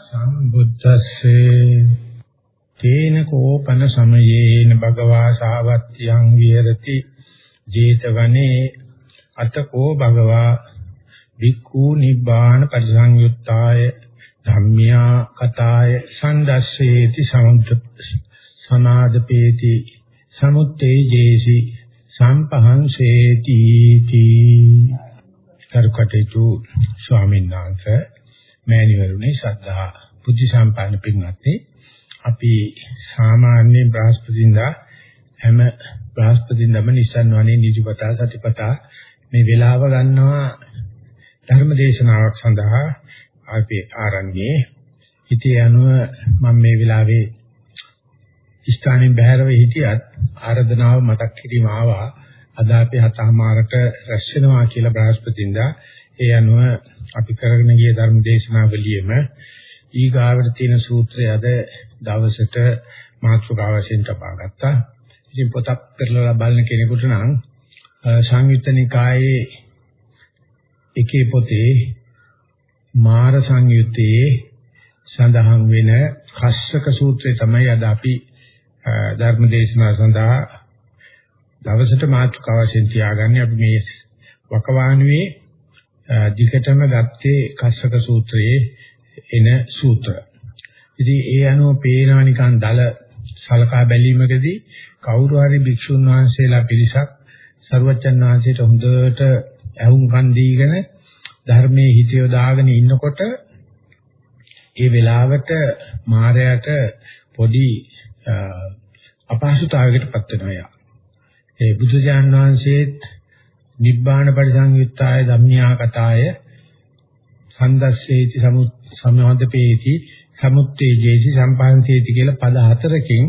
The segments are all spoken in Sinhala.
සම්බුද්දස්සේ තේන කෝපන සමයේන භගවා සාවත්‍යං විහෙරති. ජේතවනේ අතකෝ භගවා වික්ඛු නිබ්බාන පරිසංයුත්තාය. ධම්මියා කතාය සන්දස්සේති සමුද්ද සනාදපේති. සමුත්තේජේසි සම්පහංසේති තී. කරුකටේතු ස්වාමීන් වහන්සේ මෑණිවරුනි සද්ධා බුද්ධ සම්පන්න පින්වත්නි. අපි සාමාන්‍ය බ්‍රහස්පතින්දා හැම බ්‍රහස්පතින්දම නිසන් වනේ නිදිපතා සතිපතා මේ වෙලාව ගන්නවා ධර්ම දේශනාවක් සඳහා අපි ආරම්භයේ හිතේ අනුව මම මේ වෙලාවේ ස්ථානින් බැහැරව හිටියත් ආරාධනාව මතක් කිරීම ආවා. අද අපි හතමාරට රැස් වෙනවා කියලා බ්‍රහස්පතින්දා ඒ අනුව අපි කරගෙන ගිය ධර්ම දේශනාවලියෙම ඊගාවට තියෙන සූත්‍රය අද දවසට මාතෘකාව වශයෙන් තබා ගත්තා. ඉතින් පොතක් පෙරලලා බලන කෙනෙකුට නම් සංයුත්ත නිකායේ එකේ පොතේ මාර සංයුත්තේ සඳහන් වෙන කස්සක සූත්‍රය තමයි අද අපි ධර්ම දේශනාව සඳහා දවසට මාතෘකාව වශයෙන් තියාගන්නේ අපි මේ වකවානුවේ දිගටම ගත්තේ කස්සක සූත්‍රයේ එන සූත්‍ර. ඉතින් ඒ අනුව පේනවා නිකන් දල සලකා බැලීමකදී කවුරු හරි භික්ෂුන් වහන්සේලා පිරිසක් සර්වචන් වහන්සේට හොඳට ඇහුම්කන් දීගෙන ධර්මයේ හිත යොදාගෙන ඉන්නකොට ඒ වෙලාවට මායයට පොඩි අපහසුතාවයකටපත් වෙනවා යා. ඒ බුදුජාන් වහන්සේත් නිබ්බාන පරිසංයුත්තාය ධම්මියා කතාය සන්දස්සේති සමුද්දපේති සමුත්තේජේසි සම්පහන්සේති කියලා පද හතරකින්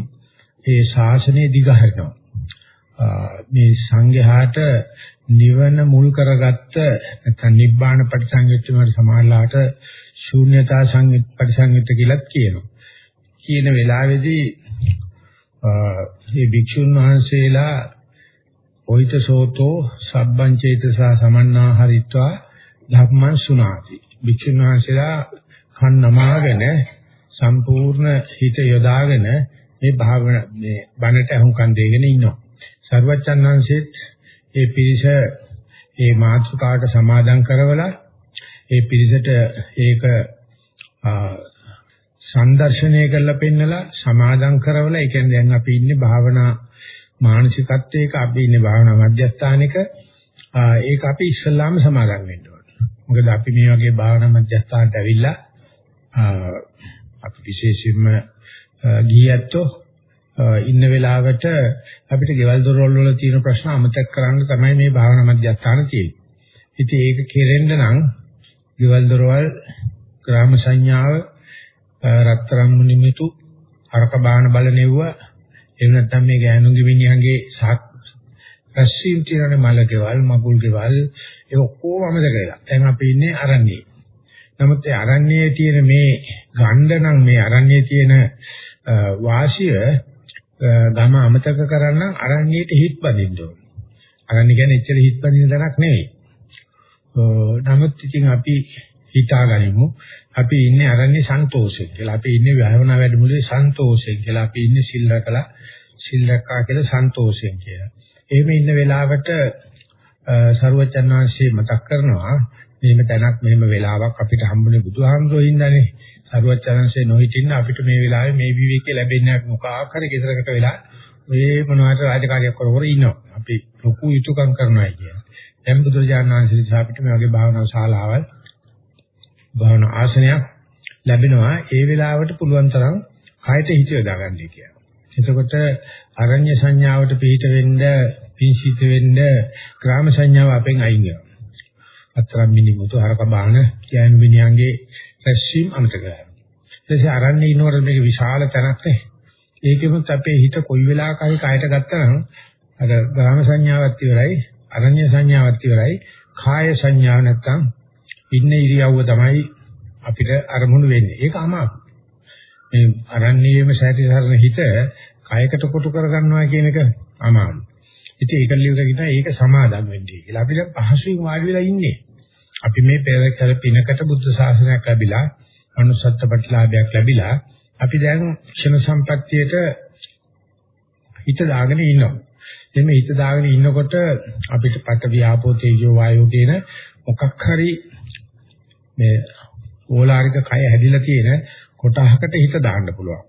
ඒ ශාසනය දිගහරනවා. මේ සංඝයාට නිවන මුල් කරගත්ත නැත්නම් නිබ්බාන පරිසංයුත්ත වල සමානලාට ශූන්‍යතා සංයුත් පරිසංයුත්ත කියලාත් කියනවා. කියන වෙලාවේදී මේ භික්ෂුන් වහන්සේලා ඔයිත සෝතෝ සබ්බං චේතසා සමන්නා හරිත්වා ධම්මං සුනාති. භික්ෂුන් වහන්සේලා කන් නමාගෙන සම්පූර්ණ හිත යොදාගෙන මේ භාවන මේ බණට අහුම්කන් දෙගෙන ඉන්නවා. සර්වචන් වහන්සේත් ඒ පිරිස ඒ මාතෘකාවට සමාදන් කරවලා ඒ පිරිසට ඒක සංදර්ශනය කරලා පෙන්නලා සමාදන් කරවලා ඒ කියන්නේ දැන් අපි ඉන්නේ භාවනා මානසිකත්වයක අපි ඉන්නේ භාවනා මධ්‍යස්ථානික ඒක අපි ඉස්සල්ලාම සමාදන් වෙන්න ඕනේ. මොකද අපි මේ වගේ භාවනා මධ්‍යස්ථානට ඇවිල්ලා අපි විශේෂයෙන්ම ගියැත්තෝ ඉන්න වෙලාවට අපිට ගෙවල් දොරවල් වල තියෙන ප්‍රශ්න අමතක කරන්න තමයි මේ භාවනා මධ්‍යස්ථාන තියෙන්නේ. ඉතින් ඒක කෙරෙන්න නම් ගෙවල් දොරවල් ග්‍රාම සංඥාව රත්තරන් මුනිමිතු හරක බාහන බලනෙව්ව එහෙම නැත්නම් මේ ගෑනුන්ගේ මිනිහාගේ සාක් රැස්වීම් තියෙනනේ මල ගෙවල් මගුල් ගෙවල් ඒ ඔක්කොම අමතක වෙලා. දැන් අපි ඉන්නේ අරණියේ. නමුත් ඒ අරණ්‍යයේ තියෙන මේ ගණ්ඩ නම් මේ අරණ්‍යයේ තියෙන වාසිය ගම අමතක කරන්න අරණ්‍යයට හිත් බඳින්න ඕනේ. අරණ්‍ය කියන්නේ එච්චර හිත් බඳින තැනක් නෙවෙයි. නමුත් ඉතින් අපි හිතාගනිමු අපි ඉන්නේ අරණ්‍ය සන්තෝෂයෙන් කියලා. අපි ඉන්නේ භාවනා වැඩමුළුවේ සන්තෝෂයෙන් කියලා. අපි ඉන්නේ සිල් රැකලා සිල් රැක්කා කියලා සන්තෝෂයෙන් කියලා. එහෙම ඉන්න වෙලාවට සරුවචන් වහන්සේ මතක් කරනවා මෙහෙම තැනක් මෙහෙම වෙලාවක් අපිට හම්බුනේ බුදුහාමුදුරුවෝ ඉන්නනේ. සරුවචන්සේ නොහිටින්න අපිට මේ වෙලාවේ මේ විවේකී ලැබෙන්නේ මොකක් හරි ගෙදරකට වෙලා ඔය මොනවාට රාජකාරියක් කර කර ඉන්නවා. අපි ලොකු යුතුයකම් කරනවා කියන්නේ. දැන් බුදුරජාණන් වහන්සේ අපිට මේ වගේ භාවනා ශාලාවල් භාවනා ආසනයක් ලැබෙනවා. ඒ වෙලාවට පුළුවන් තරම් කයට හිත යොදාගන්න කියලා. එතකොට අරඤ්‍ය සංඥාවට පිට වෙන්න, පිංසිත වෙන්න ග්‍රාම සංඥාව අපෙන් අයින් වෙනවා. අතරම් මිනිමුතු හරක බාහන කියන මිනිහාගේ රැස්වීම අමතක කරනවා. ඊටසේ අරන්නේ ඉන්නකොට මේක විශාල තැනක් නේ. ඒකෙමුත් අපේ හිත කොයි වෙලාවක හරි කයට ගත්තා නම් අර ග්‍රාම සංඥාවත් ඉවරයි, අරඤ්‍ය සංඥාවත් ඉවරයි, කාය සංඥාව නැත්තම් ඉන්න ඉරියව්ව තමයි අපිට අරමුණු වෙන්නේ. ඒක අමාරු. මේ අරණ්‍යයේම සැටිසරන හිත කයකට කොටු කරගන්නවා කියන එක අමාරු. ඉතින් ඒක ලියුලා කියනවා ඒක සමාදම් වෙන්නේ කියලා. අපි දැන් පහසුවෙන් වාඩි වෙලා ඉන්නේ. අපි මේ පෙර කර පිනකට බුද්ධ ශාසනයක් ලැබිලා manussත්ත්ව ප්‍රතිලාභයක් ලැබිලා අපි දැන් ක්ෂණ සම්පත්තියට හිත දාගෙන ඉන්නවා. එimhe හිත දාගෙන ඉන්නකොට අපිට පට වියාපෝ තේජෝ වායෝ කියන මොකක් හරි මේ ඕලාරික කය හැදිලා තියෙන කොටහකට හිත දාන්න පුළුවන්.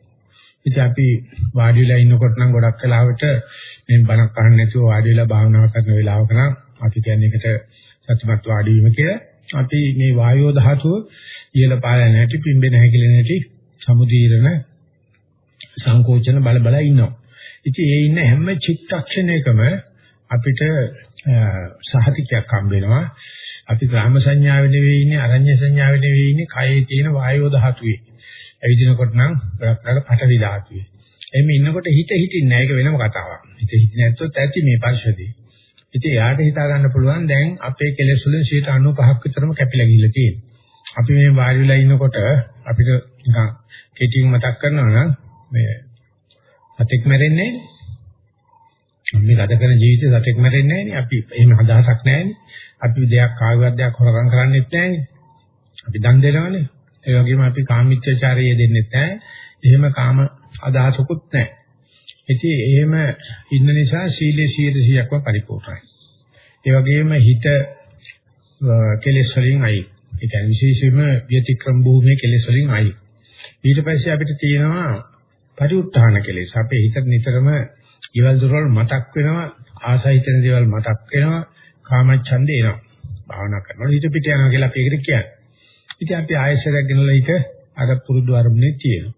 ඉතින් අපි වාඩි වෙලා ඉන්නකොට නම් ගොඩක් වෙලාවට මේ බණක් අහන්න නැතුව වාඩි වෙලා භාවනා කරන වෙලාවක නම් අපි කියන්නේ එකට සත්‍යමත් වාඩි වීම කියලා. අපි මේ වායෝ ධාතුව ඉහළ පායන හැටි පිම්බෙන හැකිලෙන හැටි සමුදීරණ සංකෝචන බල බල ඉන්නවා. ඉතින් ඒ ඉන්න හැම චිත්තක්ෂණයකම අපිට සහතිකයක් හම්බ වෙනවා. අපි ග්‍රාම සංඥාවේ නෙවෙයි ඉන්නේ අරඤ්‍ය සංඥාවේ නෙවෙයි ඉන්නේ කයේ තියෙන වායෝ ධාතුවේ. ඇවිදිනකොට නම් ගොඩක් පටවි ධාතුවේ. එimhe ඉන්නකොට හිත හිතින්නේ නැහැ ඒක වෙනම කතාවක්. හිත හිතින්නේ නැත්තොත් ඇති මේ පරිශෝධී. ඉතින් එයාට හිතා ගන්න පුළුවන් දැන් අපේ කෙලෙස් වලින් 95ක් විතරම කැපිලා ගිහිල්ලා තියෙනවා. අපි මේ වාඩි වෙලා ඉන්නකොට අපිට නිකන් කෙටියෙන් මතක් කරනවා නම් මේ සතෙක් මැරෙන්නේ මේ ගත කරන ජීවිතේ සතෙක් මැරෙන්නේ නැහැ අපි එහෙම අදහසක් නැහැනේ. අපි දෙයක් කාගවත් දෙයක් හොරකම් කරන්නේත් නැහැනේ. අපි දන් දෙනවනේ. ඒ වගේම අපි කාමීත්‍යචාරය දෙන්නෙත් නැහැ. එහෙම කාම අදහසකුත් නැහැ. ඉතින් එහෙම ඉන්න නිසා සීලේ 100%ක්ම පරිපූර්ණයි. ඒ වගේම හිත කෙලෙස් වලින් අයි. ඒ කියන්නේ විශේෂයෙන්ම ව්‍යතික්‍රම භූමියේ කෙලෙස් වලින් අයි. ඊට පස්සේ අපිට තියෙනවා පරිඋත්ථාන කෙලෙස්. අපේ හිත නිතරම ඊවල දොරවල් මතක් වෙනවා, ආසහිතන දේවල් මතක් වෙනවා, කාමච්ඡන්දේ එනවා. භාවනා කරනකොට හිත පිට යනවා කියලා අපි ඒකට කියන්නේ. ඉතින් අපි ආයෙසරයක් ගෙනලා හිත අර පුරුදු අරමුණේ තියෙනවා.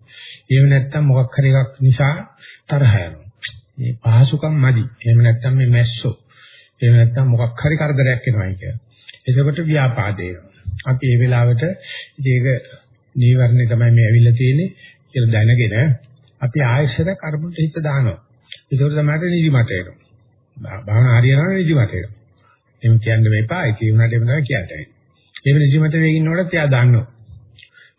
එහෙම නැත්නම් මොකක් හරි එකක් නිසා තරහ යනවා. මේ පහසුකම් මදි. එහෙම නැත්නම් මේ මැස්සෝ. එහෙම නැත්නම් මොකක් හරි කරදරයක් එනවායි කියලා. එතකොට ව්‍යාපාදේ අපි මේ වෙලාවට ඉතින් ඒක නීවරණේ තමයි මේ ඇවිල්ලා තියෙන්නේ කියලා දැනගෙන අපි ආයෙසර කර්මන්ට හිත දානවා. ඒකෝට තමයි නිදිමත එනවා. භාවනා හරියනවා නිදිමත එනවා. එහෙම කියන්න මේපා. ඒක උනාට එහෙම තමයි කියන්න. එහෙම නිදිමත වෙකින් නෝඩත් එයා දන්නවා.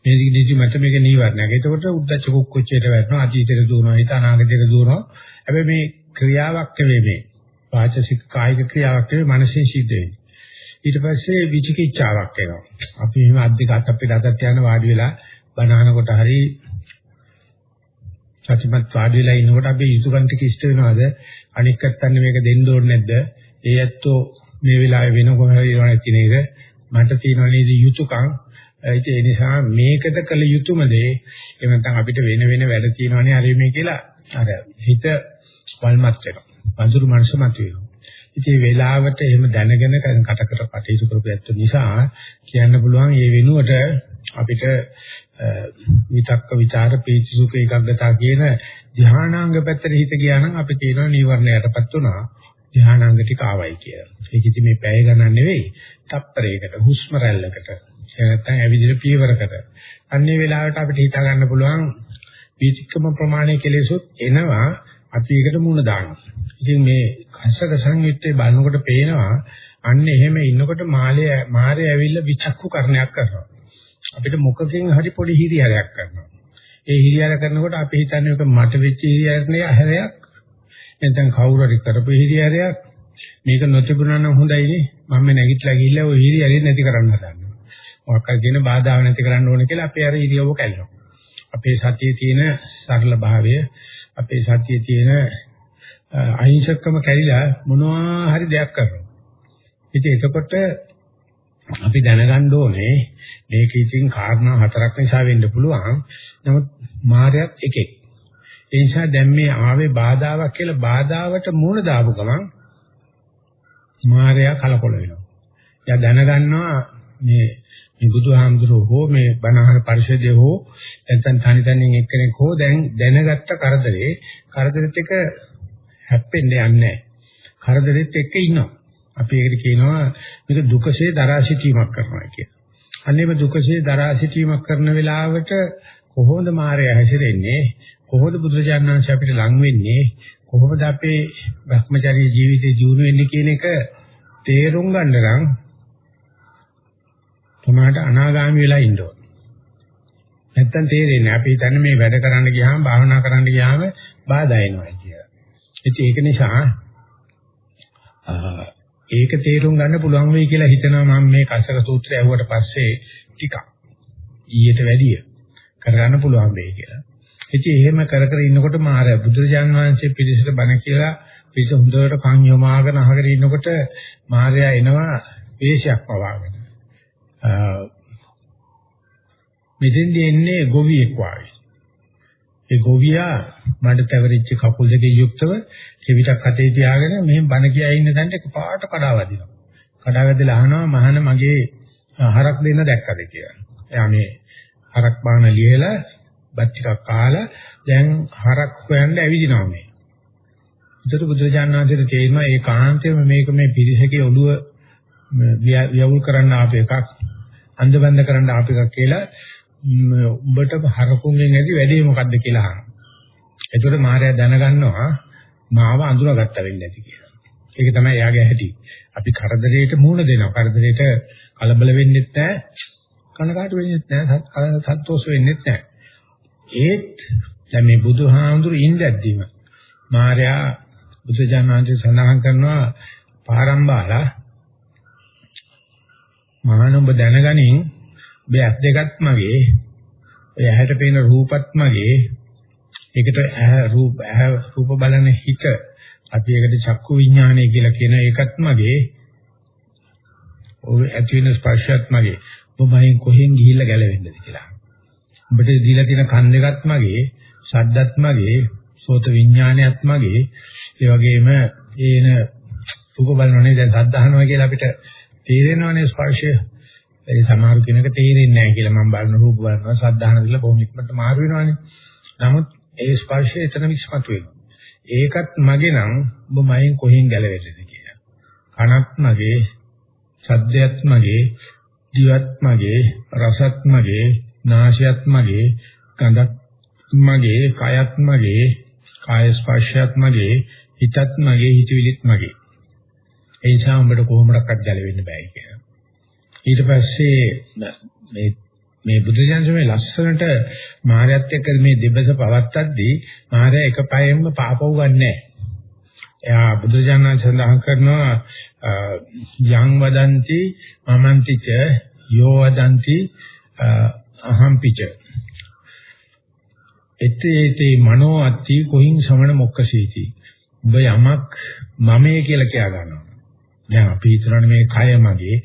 මේ නිදිමත මේක නීවරණයක්. ඒකෝට උද්දච්ච කුක්කුච්චයට වැටෙනවා. අතීතයට දුවනවා. හිත අනාගතයට දුවනවා. හැබැයි මේ ක්‍රියාවක් නෙවෙයි මේ. වාචසික කායික ක්‍රියාවක් නෙවෙයි මනසේ සිද්ධ වෙන්නේ. ඊට පස්සේ විචිකිච්ඡාවක් එනවා. අපි එහෙම අද්දික අත අපිට අතත් යන වාඩි වෙලා බනහනකොට හරි සත්‍යමත් වාඩි වෙලා ඉන්නකොට අපි යුතුයකම් ටික ඉෂ්ට වෙනවද? අනික් පැත්තන්නේ මේක දෙන්න ඕනේ නැද්ද? ඒ ඇත්තෝ මේ වෙලාවේ වෙන කොහේ හරි නැති නේද? මට තියෙනවා නේද යුතුයකම්? ඒ නිසා මේකට කළ යුතුයම දේ එහෙම නැත්නම් අපිට වෙන වෙන වැඩ තියෙනවනේ අර මේ කියලා අර හිත වල්මත් වෙනවා. වඳුරු මනස මත වෙනවා. ඉතින් වේලාවට එහෙම දැනගෙන කටකට කටයුතු කරපු නිසා කියන්න පුළුවන් මේ වෙනුවට අපිට විතක්ක විචාර පීති සුඛ ඒකග්ගතා කියන ධානාංග පැත්තට හිත ගියා නම් අපි කියනවා නීවරණයටපත් වුණා ධානාංග ටික ආවයි කියලා. ඒක ඉතින් මේ පැය ගණන් නෙවෙයි තප්පරයකට හුස්ම රැල්ලකට නැත්නම් ඇවිදින පියවරකට. අන්නේ වෙලාවට අපිට හිතා ගන්න පුළුවන් විචක්‍රම ප්‍රමාණය කෙලෙසොත් එනවා අපි ඒකට මුණ දානවා. ඉතින් මේ කස්සක සංයුත්තේ බලනකොට පේනවා අන්න එහෙම ඉන්නකොට මාළය මාරය ඇවිල්ලා විචක්කු කරණයක් කරනවා. අපිට මොකකින් හරි පොඩි හිරියරයක් කරනවා. ඒ හිරියර කරනකොට අපි හිතන්නේ ඔක මට වෙච්ච හිරියරනේ අහැරයක්. නැත්නම් කවුරු හරි කරපු හිරියරයක්. මේක නොතිබුණා නම් හොඳයිනේ. මම නැගිටලා ගිහිල්ලා ওই හිරියරේ නැති කරන්න හදනවා. මොකක් හරි කියන බාධාව නැති කරන්න ඕනේ කියලා අපි අර හිරියව කැල්ලනවා. අපේ සතියේ තියෙන සරල භාවය, අපේ සතියේ තියෙන අහිංසකම කැරිලා මොනවා හරි දෙයක් කරනවා. ඉතින් එතකොට අපි දැනගන්න ඕනේ මේක ඉතින් කාරණා හතරක් නිසා වෙන්න පුළුවන්. නමුත් මායයක් එකෙක්. ඒ නිසා දැන් මේ ආවේ බාධාවක් කියලා බාධාවට මූණ දාපු ගමන් මායя කලකොල වෙනවා. එයා දැනගන්නවා මේ මේ බුදුහාමුදුරුවෝ හෝ මේ බණහන පරිශදේ හෝ නැත්නම් තනි තනියෙන් එක්කෙනෙක් හෝ දැන් දැනගත්ත කරදරේ කරදරෙත් එක හැප්පෙන්න යන්නේ නැහැ. කරදරෙත් එක්ක ඉන්නවා. අපි ඒකට කියනවා මේක දුකසේ දරා සිටීමක් කරනවා කියලා. අන්නේම දුකසේ දරා සිටීමක් කරන වෙලාවට කොහොමද මායя හැසිරෙන්නේ? කොහොමද බුදුරජාණන් වහන්සේ අපිට ලං වෙන්නේ? කොහොමද අපේ භ්‍රමචාරී ජීවිතේ ජීුණු වෙන්නේ කියන එක තේරුම් ගන්න නම් තමාට අනාගාමී වෙලා ඉන්න ඕන. නැත්තම් තේරෙන්නේ අපි හිතන්නේ මේ වැඩ කරන්න ගියාම භාවනා කරන්න ගියාම බාධා එනවා කියලා. ඉතින් ඒක නිසා ඒක තේරුම් ගන්න පුළුවන් වෙයි කියලා හිතනවා මම මේ කසක සූත්‍රය ඇහුවට පස්සේ ටිකක්. ඊට වැඩිය කරගන්න පුළුවන් වෙයි කියලා. ඉතින් එහෙම කර කර ඉන්නකොට මාර බුදුරජාන් වහන්සේ පිළිසෙට බණ කියලා පිළිස හොඳට කන් යොමාගෙන අහගෙන ඉන්නකොට මාර්යා එනවා වේශයක් පවාගෙන. මෙතෙන්දී එන්නේ ගොවියෙක් වාගේ. ඒ ගොවියා මඩ තැවරිච්ච කකුල් දෙකේ යුක්තව කෙවිතක් අතේ තියාගෙන මෙහෙම බණ කියා ඉන්න තැනට එකපාරට කඩා වදිනවා. කඩා වැදලා අහනවා මහාන මගේ හරක් දෙන්න දැක්කද කියලා. එයා මේ හරක් බාන ලියලා බත් ටිකක් කාලා දැන් හරක් හොයන්න ඇවිදිනවා මේ. ඒතර බුදුරජාණන් වහන්සේට තේරෙනවා ඒ කාන්තේම මේක මේ පිරිසකේ ඔළුව වියවුල් කරන්න ආපු එකක් අන්ධබන්ද කරන්න ආපු එකක් කියලා උඹට හරකුන්ගෙන් ඇති වැඩේ මොකද්ද කියලා අහනවා. ඒතකොට මාර්යා දැනගන්නවා මාව අඳුරගත්ත වෙන්නේ නැති කියලා. ඒක තමයි එයාගේ හැටි. අපි කරදරයට මුහුණ දෙනවා. කරදරයට කලබල වෙන්නෙත් නැහැ. කනකාට වෙන්නෙත් නැහැ. සතුටුස් වෙන්නෙත් නැහැ. ඒත් දැන් මේ බුදුහාමුදුරු ඉඳද්දිම මාර්යා බුදුජානනාංශය සඳහන් කරනවා පාරම්බාලා මහානුඹ දැනගනින් ඔබ ඇස් දෙකත් මගේ. ඔය ඇහැට පේන රූපත් මගේ. ඒකට ඇහැ රූප ඇහැ රූප බලන හිත. අපි ඒකට චක්කු විඥානය කියලා කියන එකත් මගේ. ඔය ඇති වෙන ස්පර්ශයත් මගේ. ඔබ මයින් කොහෙන් ගිහිල්ලා ගැලවෙන්නද කියලා. ඔබට දීලා තියෙන කන් දෙකත් මගේ ශබ්දත් මගේ සෝත විඥානයත් මගේ. ඒ වගේම ඒන රූප බලනෝනේ දැන් සද්ද අහනවා කියලා අපිට තේරෙනවනේ ස්පර්ශය. ඒ සමහර කෙනෙක් තේරෙන්නේ නැහැ කියලා මම බලන රූප බලනවා සද්ධාහන කියලා බොහොම ඉක්මනට මාරු වෙනවනේ. නමුත් ඒ ස්පර්ශය එතන විශ්මතු වෙනවා. ඒකත් මගේ නම් ඔබ මයෙන් කොහෙන් ගැලවෙන්නද කියලා. කනත් මගේ, ශබ්දයත් මගේ, දිවත් මගේ, රසත් මගේ, නාසයත් මගේ, ගඳත් මගේ, කයත් මගේ, කාය ස්පර්ශයත් මගේ, හිතත් මගේ, හිතවිලිත් මගේ. ඒ නිසා උඹට කොහොමඩක්වත් ගැලවෙන්න බෑ කියලා. ඊට පස්සේ මේ මේ බුදුජානක ලස්සනට මායත් එක්ක මේ දෙබස පවත්තද්දී මාය එක පයෙන්ම පාපව ගන්නෑ. එයා බුදුජානක සඳහන් කරනවා යං වදಂತಿ මමන්තිච යෝ වදಂತಿ අහම්පිච එතේතේ මනෝ අත්ති කොහින් සමන මොක්කසීති. ඔබ යමක් මමයේ කියලා කියා ගන්නවා. දැන් අපි හිතනවානේ මේ කය මගේ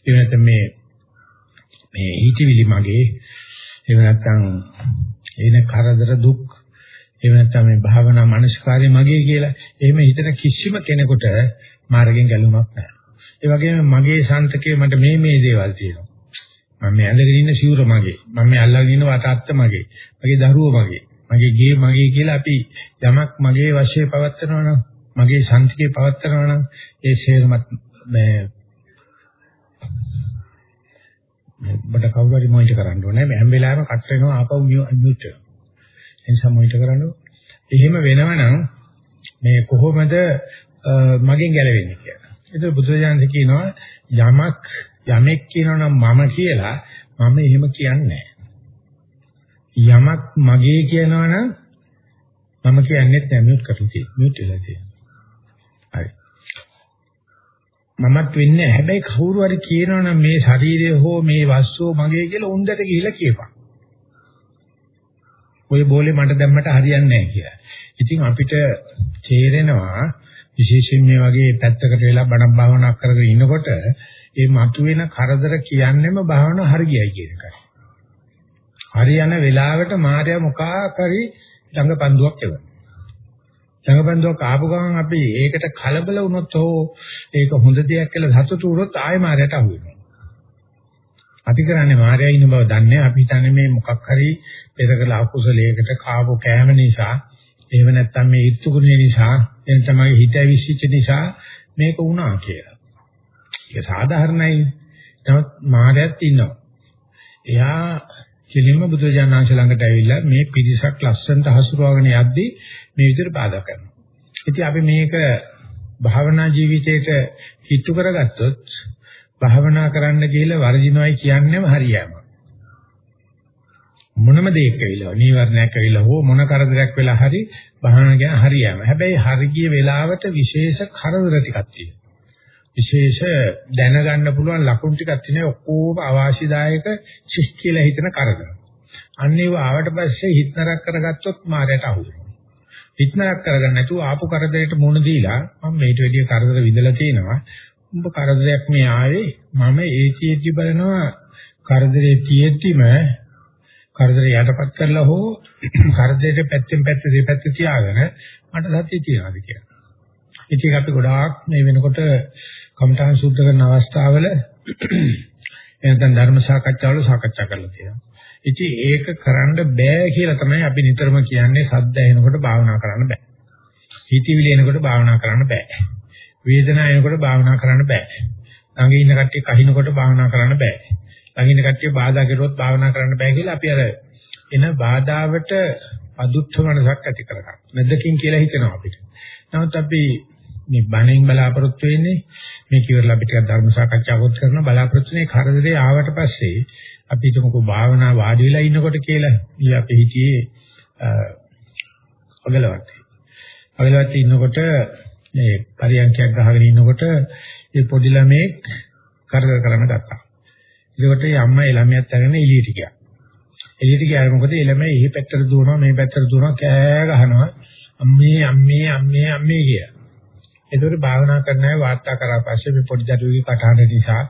එහෙම නැත්නම් මේ මේ හිතවිලි මගේ එහෙම නැත්නම් එන කරදර දුක් එහෙම නැත්නම් මේ භාවනා මනස්කාරය මගේ කියලා එහෙම හිතන කිසිම කෙනෙකුට මාර්ගෙන් ගැලුමක් නැහැ. ඒ වගේම මගේ සන්තකේ මට මේ මේ දේවල් තියෙනවා. මම මේ ඇඳගෙන ඉන්න සිවුර මගේ. මම මේ අල්ලගෙන ඉන්න වටාත්ත මගේ. මගේ දරුවෝ මගේ. මගේ ගේ මගේ කියලා අපි යමක් මගේ වශයෙන් පවත්නවා නම් මගේ සන්තිකේ පවත්නවා නම් ඒ ශේරමත් මේ ඔබට කවුරු හරි මොනිටර් කරන්න ඕනේ. හැම වෙලාවෙම කට් වෙනවා ආපහු මියුට් වෙනවා. ඒ නිසා මොනිටර් කරන්න එහෙම වෙනවනම් මේ කොහොමද මගෙන් ගැලවෙන්නේ කියලා. ඒක බුදුරජාණන් කියනවා යමක් යමෙක් කියනවනම් මම කියලා මම එහෙම කියන්නේ යමක් මගේ කියනවනම් මම කියන්නේ නැහැ මියුට් කරලා තියෙන්නේ. මියුට් වෙලා තියෙන්නේ. හරි. මමත් වෙන්නේ හැබැයි කවුරු හරි කියනවනම් මේ ශරීරය හෝ මේ වස්තුව මගේ කියලා උන්දට ගිහිලා කියපන්. ඔය බෝලේ මට දැම්මට හරියන්නේ නැහැ කියලා. ඉතින් අපිට තේරෙනවා විශේෂයෙන් මේ වගේ පැත්තකට වෙලා බණ භාවනා කරගෙන ඉනකොට ඒ මතුවෙන කරදර කියන්නෙම භාවනා හරියයි කියන එකයි. හරියන වෙලාවට මායя මොකක් හරි ළඟ පන්දුවක් එවනවා. සංගබන්දුවක් ආපු ගමන් අපි ඒකට කලබල වුණොත් හෝ ඒක හොඳ දෙයක් කියලා සතුටු වුණොත් ආයෙ මායයට අහු වෙනවා. අපි කරන්නේ මායя ඉන්න බව දන්නේ අපි හිතන්නේ මේ මොකක් හරි පෙරකල අකුසලයකට කාපු කෑම නිසා එහෙම නැත්නම් මේ ඍතුගුණය නිසා එන තමයි හිත විශ්ිච්ච නිසා මේක වුණා කියලා. ඒක සාධාරණයි. නමුත් මායයත් ඉන්නවා. එයා කෙලින්ම බුදුජානනාංශ ළඟට ඇවිල්ලා මේ පිරිසක් ලස්සනට හසුරුවාගෙන යද්දී මේ විදිහට බාධා කරනවා. ඉතින් අපි මේක භාවනා ජීවිතයට කිට්ටු කරගත්තොත් භාවනා කරන්න කියලා වර්ජිනවයි කියන්නේම හරියම. මොනම දෙයක ඇවිල්ලා නීවරණයක් ඇවිල්ලා හෝ මොන කරදරයක් වෙලා හරි භාවනා ගැන හරියම. හැබැයි හරිය වෙලාවට විශේෂ කරදර ටිකක් තියෙනවා. විශේෂ දැනගන්න පුළුවන් ලකුණු ටිකක් තියෙනවා ඔක්කොම අවාසිදායක සිස් කියලා හිතන කරදර. අන්න ඒව ආවට පස්සේ හිතනරක් කරගත්තොත් මායයට අහු වෙනවා. හිතනරක් කරගන්න නැතුව ආපු කරදරයට මුහුණ දීලා මම මේට වැඩිය කරදර විඳලා තියෙනවා. උඹ කරදරයක් මේ ආවේ මම ඒ චේති බලනවා කරදරේ තියෙද්දිම කරදරේ යටපත් කරලා හෝ කරදරේ පැත්තෙන් පැත්ත දෙපැත්ත තියාගෙන මට සත්‍ය තියනවාද කියලා. ඉතින් අපි ගොඩාක් මේ වෙනකොට කමඨාන් සුද්ධ කරන අවස්ථාවල එනතන ධර්ම සාකච්ඡාවල සාකච්ඡා කරලා තියෙනවා. ඉතින් ඒක කරන්න බෑ කියලා තමයි අපි නිතරම කියන්නේ සද්ද එනකොට භාවනා කරන්න බෑ. හිතවිලි එනකොට භාවනා කරන්න බෑ. වේදනාව එනකොට භාවනා කරන්න බෑ. ළඟ ඉන්න කට්ටිය කහිනකොට භාවනා කරන්න බෑ. ළඟ ඉන්න කට්ටිය බාධා කරුවොත් භාවනා කරන්න බෑ කියලා අපි අර එන බාධාවට අදුත්ථ මනසක් ඇති කරගන්න. නැදකින් කියලා හිතනවා අපිට. නමුත් අපි මේ බණෙන් බලාපොරොත්තු වෙන්නේ මේ කිවරලා අපි ටිකක් ධර්ම සාකච්ඡාවක් කරන බලාපොරොත්තු වෙන්නේ කරදරේ ආවට පස්සේ අපි හිතමුකෝ භාවනා වාඩි වෙලා ඉන්නකොට කියලා ඊ අපි හිතියේ අගලවත්. අගලවත් ඉන්නකොට මේ පරියන්කයක් ගහගෙන ඉන්නකොට ඒ පොඩි ළමෙක් කරදර කරන්න ගත්තා. ඒකට ඒ අම්මා ඒ ළමයාත් අරගෙන එළියට ගියා. එළියට ගියාම මොකද ඒ ළමයා එහි පැත්තට දුවනවා මේ පැත්තට දුවනවා කෑ ගහනවා අම්මේ අම්මේ අම්මේ අම්මේ කිය. ඒතකොට භාවනා කරන අය වාර්තා කරා පස්සේ මේ පොඩි දරුවෙකුගේ කටහඬ නිසා,